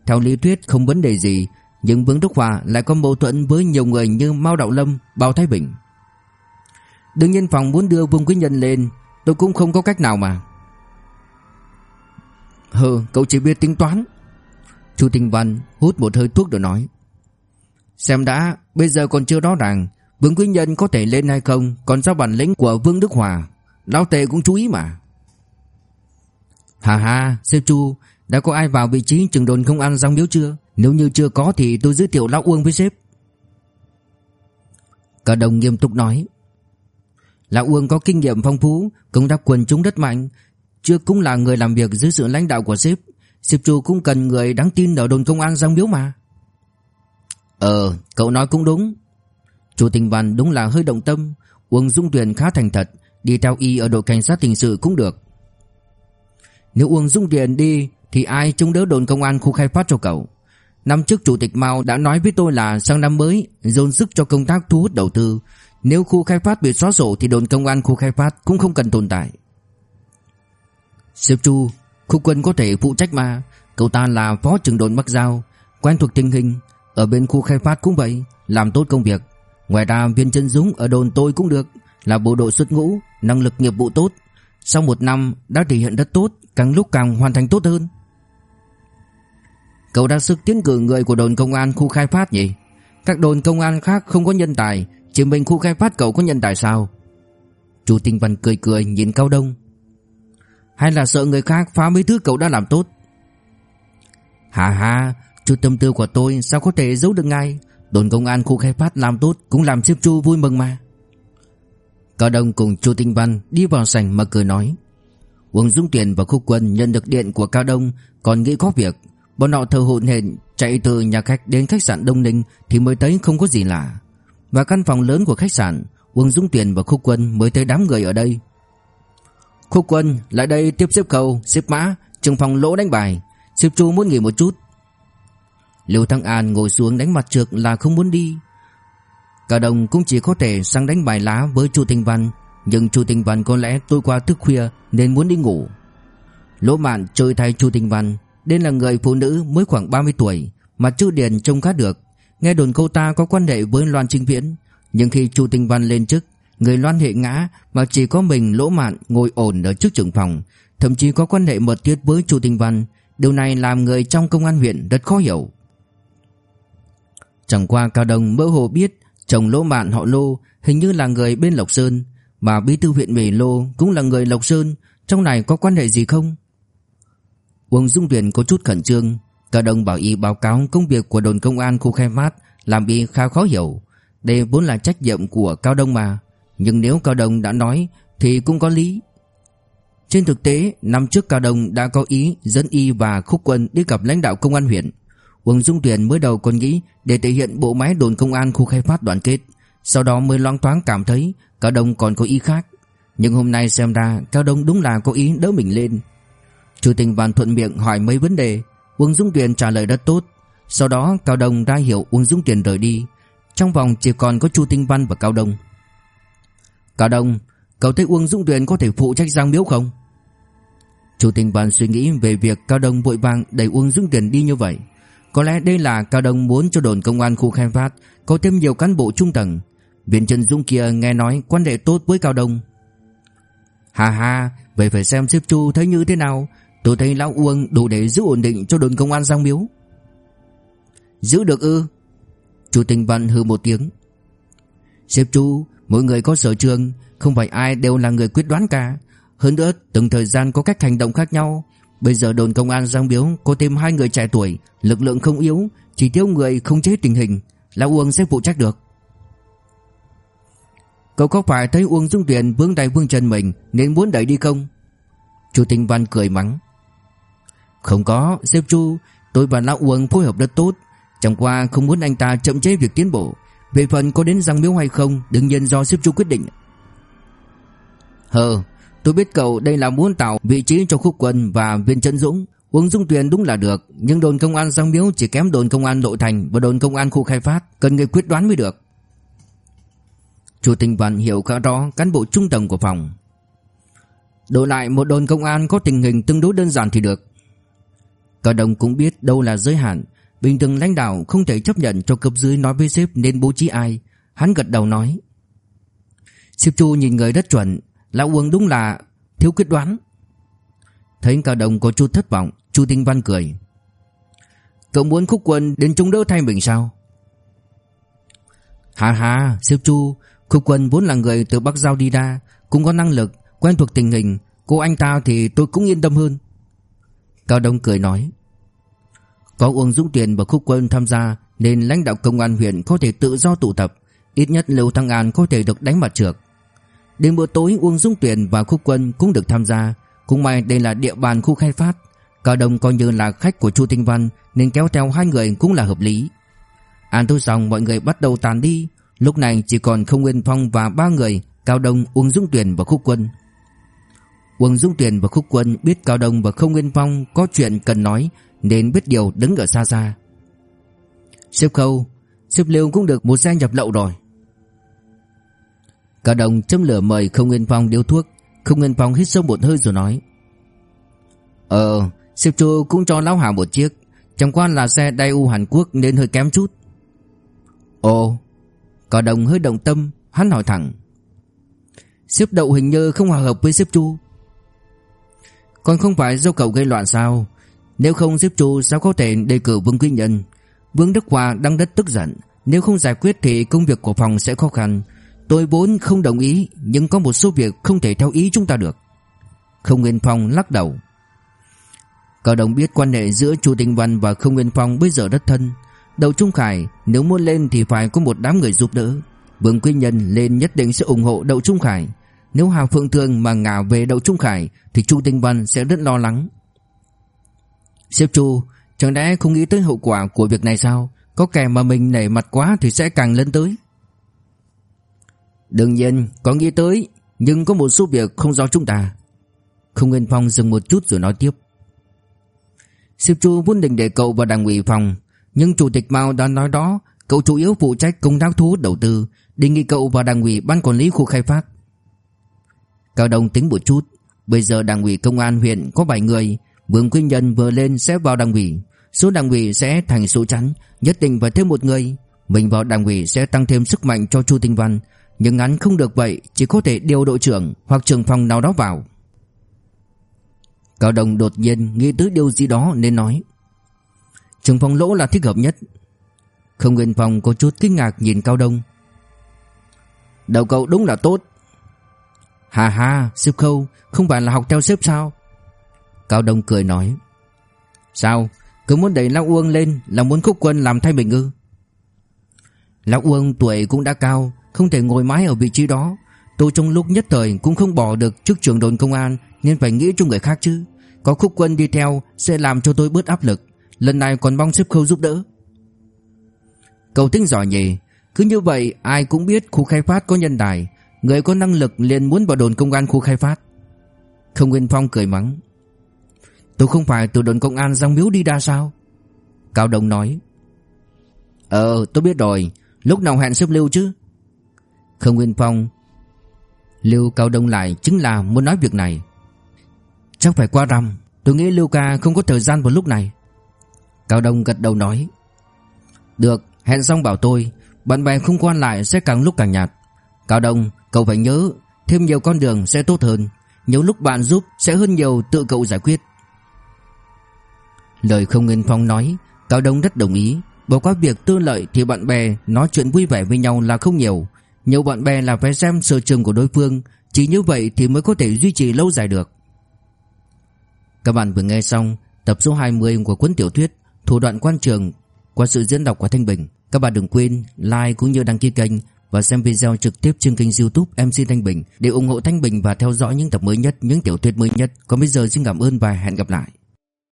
Theo lý thuyết không vấn đề gì Nhưng Vương đức Hòa lại có mâu thuẫn với nhiều người như Mao Đạo Lâm, Bao Thái Bình. Đương nhiên phòng muốn đưa Vương Quý Nhân lên Tôi cũng không có cách nào mà. Hừ cậu chỉ biết tính toán. Chu Tinh Văn hút một hơi thuốc rồi nói. Xem đã Bây giờ còn chưa rõ ràng Vương Quý Nhân có thể lên hay không Còn do bản lĩnh của Vương Đức Hòa. Lão Tề cũng chú ý mà. Hà hà Sếp Chu, Đã có ai vào vị trí trường đồn công an Giang Miếu chưa? Nếu như chưa có thì tôi giới thiệu Lão Uông với sếp. Cả đồng nghiêm túc nói. Lão Uông có kinh nghiệm phong phú Công tác quần chúng rất mạnh, Chưa cũng là người làm việc dưới sự lãnh đạo của sếp. Sếp Chu cũng cần người đáng tin ở đồn công an Giang Miếu mà. Ờ cậu nói cũng đúng. Chu Tình Văn đúng là hơi động tâm, Uông Dung Tuyền khá thành thật. Đi theo y ở đội cảnh sát hình sự cũng được. Nếu Uông Dung Điền đi, Thì ai chống đỡ đồn công an khu khai phát cho cậu? Năm trước Chủ tịch Mao đã nói với tôi là Sang năm mới, dồn sức cho công tác thu hút đầu tư. Nếu khu khai phát bị xóa sổ Thì đồn công an khu khai phát cũng không cần tồn tại. Sếp Chu, Khu quân có thể phụ trách mà. Cậu ta là phó trưởng đồn Bắc Giao, Quen thuộc tình hình. Ở bên khu khai phát cũng vậy, Làm tốt công việc. Ngoài ra viên chân dũng ở đồn tôi cũng được. Là bộ đội xuất ngũ, Năng lực nghiệp vụ tốt. Sau một năm đã thể hiện rất tốt, Càng lúc càng hoàn thành tốt hơn. Cậu đã sức tiến cử người của đồn công an khu khai phát nhỉ? Các đồn công an khác không có nhân tài, Chỉ mình khu khai phát cậu có nhân tài sao? Chủ tinh văn cười cười, nhìn Cao Đông. Hay là sợ người khác phá mấy thứ cậu đã làm tốt? Hà hà, Chút tâm tư của tôi sao có thể giấu được ngay? Đồn công an khu khai phát làm tốt Cũng làm sếp chu vui mừng mà. Cao Đông cùng Chu Tinh Văn đi vào sảnh mà cười nói. Uông Dung Tiền và Khúc Quân nhận được điện của Cao Đông Còn nghĩ có việc Bọn họ thờ hụt hện chạy từ nhà khách đến khách sạn Đông Ninh Thì mới thấy không có gì lạ. Và căn phòng lớn của khách sạn Uông Dung Tiền và Khúc Quân mới thấy đám người ở đây. Khúc Quân lại đây tiếp xếp cầu, Xếp mã Trường phòng lỗ đánh bài. Xếp chu muốn nghỉ một chút. Lưu Thăng An ngồi xuống đánh mặt trượt là không muốn đi. Cả đồng cũng chỉ có thể sang đánh bài lá với Chu Tinh Văn. Nhưng Chu Tinh Văn có lẽ tôi qua thức khuya nên muốn đi ngủ. Lỗ mạn chơi thay Chu Tinh Văn. Đây là người phụ nữ mới khoảng 30 tuổi, Mà chữ điền trông khá được. Nghe đồn cô ta có quan hệ với Loan Trinh Viễn. Nhưng khi Chu Tinh Văn lên chức, Người Loan hệ ngã Mà chỉ có mình lỗ mạn ngồi ổn ở trước trưởng phòng. Thậm chí có quan hệ mật thiết với Chu Tinh Văn. Điều này làm người trong công an huyện rất khó hiểu. Chẳng qua Cao Đông mơ hồ biết chồng Lỗ Mạn họ Lô hình như là người bên Lộc Sơn, mà bí thư huyện ủy Lô cũng là người Lộc Sơn, trong này có quan hệ gì không? Uông Dung Tuyền có chút khẩn trương, Cao Đông bảo y báo cáo công việc của đồn công an khu khai phát, làm y khá khó hiểu. Đây vốn là trách nhiệm của Cao Đông mà, nhưng nếu Cao Đông đã nói thì cũng có lý. Trên thực tế, năm trước Cao Đông đã có ý dẫn y và Khúc Quân đi gặp lãnh đạo công an huyện. Uông Dung Tuyền mới đầu còn nghĩ để thể hiện bộ máy đồn công an khu khai phát đoàn kết, sau đó mới loáng thoáng cảm thấy Cao Đông còn có ý khác. Nhưng hôm nay xem ra Cao Đông đúng là có ý đỡ mình lên. Chủ tịch Văn thuận miệng hỏi mấy vấn đề, Uông Dung Tuyền trả lời rất tốt. Sau đó Cao Đông ra hiểu Uông Dung Tuyền rời đi. Trong vòng chỉ còn có Chu Tinh Văn và Cao Đông. Cao Đông, cậu thấy Uông Dung Tuyền có thể phụ trách Giang Miếu không? Chu Tinh Văn suy nghĩ về việc Cao Đông vội vàng đẩy Uông Dung Tuyền đi như vậy. Có lẽ đây là Cao Đông muốn cho đồn công an khu khai phát có thêm nhiều cán bộ trung tầng. Viên Trần Dung kia nghe nói quan hệ tốt với Cao Đông. Hà hà, vậy phải xem xếp chu thấy như thế nào. Tôi thấy Lão Uông đủ để giữ ổn định cho đồn công an Giang Miếu. Giữ được ư? Chủ tình văn hư một tiếng. xếp chu, Mỗi người có sở trường Không phải ai đều là người quyết đoán cả Hơn nữa từng thời gian có cách hành động khác nhau Bây giờ đồn công an Giang Biếu Có thêm hai người trẻ tuổi, Lực lượng không yếu, Chỉ thiếu người không chế tình hình. Lão Uông sẽ phụ trách được. Cậu có phải thấy Uông Dung Tuyền vướng tay vương chân mình Nên muốn đẩy đi không? Chu Tinh Văn cười mắng. Không có, Sếp Chu, Tôi và Lão Uông phối hợp rất tốt. Chẳng qua không muốn anh ta chậm chế việc tiến bộ. Về phần có đến răng miếu hay không, Đương nhiên do sếp Chu quyết định. Hờ Tôi biết cậu đây là muốn tạo vị trí cho khúc quân và viên chân dũng. Uống Dung Tuyền đúng là được, Nhưng đồn công an giang miếu chỉ kém đồn công an nội thành Và đồn công an khu khai phát, Cần người quyết đoán mới được. Chủ tình Văn hiểu khá rõ cán bộ trung tầng của phòng. Đổi lại một đồn công an có tình hình tương đối đơn giản thì được. Cả đồng cũng biết đâu là giới hạn. Bình thường lãnh đạo không thể chấp nhận cho cấp dưới nói với sếp nên bố trí ai. Hắn gật đầu nói. Sếp Chu nhìn người rất chuẩn Lão Uông đúng là thiếu quyết đoán. Thấy cao đồng có chút thất vọng, Chu Tinh Văn cười. Cậu muốn khúc quân đến chống đỡ thay mình sao? Hà hà siêu Chu, Khúc quân vốn là người từ Bắc Giao đi ra, Cũng có năng lực, Quen thuộc tình hình. Cô anh ta thì tôi cũng yên tâm hơn. Cao Đông cười nói. Có Uông Dũng Tiền và Khúc Quân tham gia, Nên lãnh đạo công an huyện có thể tự do tụ tập. Ít nhất Lưu Thăng An có thể được đánh mặt trược. Đến bữa tối Uông Dung Tuyền và Khúc Quân cũng được tham gia. Cũng may đây là địa bàn khu khai phát. Cao Đông coi như là khách của Chu Tinh Văn Nên kéo theo hai người cũng là hợp lý. Ăn thôi xong mọi người bắt đầu tàn đi. Lúc này chỉ còn Không Nguyên Phong và ba người Cao Đông, Uông Dung Tuyền và Khúc Quân. Uông Dung Tuyền và Khúc Quân biết Cao Đông và Không Nguyên Phong có chuyện cần nói Nên biết điều đứng ở xa xa. Xếp Khâu xếp Liêu cũng được một xe nhập lậu rồi. Cả đồng châm lửa mời Không Nguyên Phong điếu thuốc. Không Nguyên Phong hít sâu một hơi rồi nói. Ờ Sếp Chu cũng cho Lão Hà một chiếc. Chẳng qua là xe Daewoo Hàn Quốc nên hơi kém chút. Ồ, Cả đồng hơi động tâm, Hắn hỏi thẳng. Sếp đậu hình như không hòa hợp với sếp chu Còn không phải do cậu gây loạn sao? Nếu không sếp chu sao có thể đề cử Vương Quý Nhân? Vương Đức Hòa đang rất tức giận. Nếu không giải quyết thì công việc của phòng sẽ khó khăn. Tôi vốn không đồng ý, Nhưng có một số việc không thể theo ý chúng ta được. Không Nguyên Phong lắc đầu. Cao Đồng biết quan hệ giữa Chu Tinh Văn và Không Nguyên Phong bây giờ rất thân. Đầu Trung Khải, nếu muốn lên thì phải có một đám người giúp đỡ. Vương quy Nhân lên nhất định sẽ ủng hộ Đậu Trung Khải. Nếu Hà Phượng Thương mà ngả về Đậu Trung Khải Thì Chu Tinh Văn sẽ rất lo lắng. Sếp Chu, Chẳng lẽ không nghĩ tới hậu quả của việc này sao? Có kẻ mà mình nảy mặt quá Thì sẽ càng lên tới. Đương nhiên, có nghĩ tới, Nhưng có một số việc không do chúng ta. Không Nguyên Phong dừng một chút rồi nói tiếp. Siêu Chu vốn định để cậu vào đảng ủy phòng, Nhưng chủ tịch Mao đã nói đó, Cậu chủ yếu phụ trách công tác thu hút đầu tư, Đề nghị cậu vào đảng ủy ban quản lý khu khai phát. Cao Đông tính một chút, Bây giờ đảng ủy công an huyện có 7 người, Vương Quyên Nhân vừa lên sẽ vào đảng ủy, Số đảng ủy sẽ thành số chắn Nhất định phải thêm một người. Mình vào đảng ủy sẽ tăng thêm sức mạnh cho Chu Tinh Văn nhưng hắn không được vậy, Chỉ có thể điều đội trưởng hoặc trưởng phòng nào đó vào. Cao Đông đột nhiên nghĩ tới điều gì đó nên nói, Trưởng phòng lỗ là thích hợp nhất. Không Nguyên Phong có chút kinh ngạc nhìn Cao Đông Đầu cậu đúng là tốt. Hà hà sếp khâu, Không phải là học theo sếp sao? Cao Đông cười nói, Sao, cứ muốn đẩy Lão Uông lên Là muốn khúc quân làm thay mình ư? Lão Uông tuổi cũng đã cao không thể ngồi mãi ở vị trí đó. Tôi trong lúc nhất thời cũng không bỏ được chức trưởng đồn công an, Nên phải nghĩ cho người khác chứ. Có khúc quân đi theo Sẽ làm cho tôi bớt áp lực. Lần này còn mong xếp khâu giúp đỡ. Cậu tính giỏi nhỉ. Cứ như vậy, ai cũng biết khu khai phát có nhân tài. Người có năng lực liền muốn vào đồn công an khu khai phát. Không Nguyên Phong cười mắng. Tôi không phải từ đồn công an Giang Miếu đi ra sao? Cao Đông nói. Ờ tôi biết rồi. Lúc nào hẹn xếp Lưu chứ? Không Nguyên Phong. Lưu Cao Đông lại chính là muốn nói việc này. Chắc phải qua rằm, Tôi nghĩ Lưu ca không có thời gian vào lúc này. Cao Đông gật đầu nói, Được, hẹn xong bảo tôi, Bạn bè không quan lại sẽ càng lúc càng nhạt. Cao Đông, cậu phải nhớ, Thêm nhiều con đường sẽ tốt hơn, Nhiều lúc bạn giúp sẽ hơn nhiều tự cậu giải quyết. Lời không Nguyên Phong nói, Cao Đông rất đồng ý. Bỏ qua việc tư lợi thì bạn bè nói chuyện vui vẻ với nhau là không nhiều. Nhiều bạn bè là phải xem sở trường của đối phương Chỉ như vậy thì mới có thể duy trì lâu dài được. Các bạn vừa nghe xong tập số 20 của cuốn tiểu thuyết Thủ đoạn quan trường qua sự diễn đọc của Thanh Bình. Các bạn đừng quên like cũng như đăng ký kênh Và xem video trực tiếp trên kênh youtube MC Thanh Bình Để ủng hộ Thanh Bình và theo dõi những tập mới nhất, những tiểu thuyết mới nhất. Còn bây giờ xin cảm ơn và hẹn gặp lại.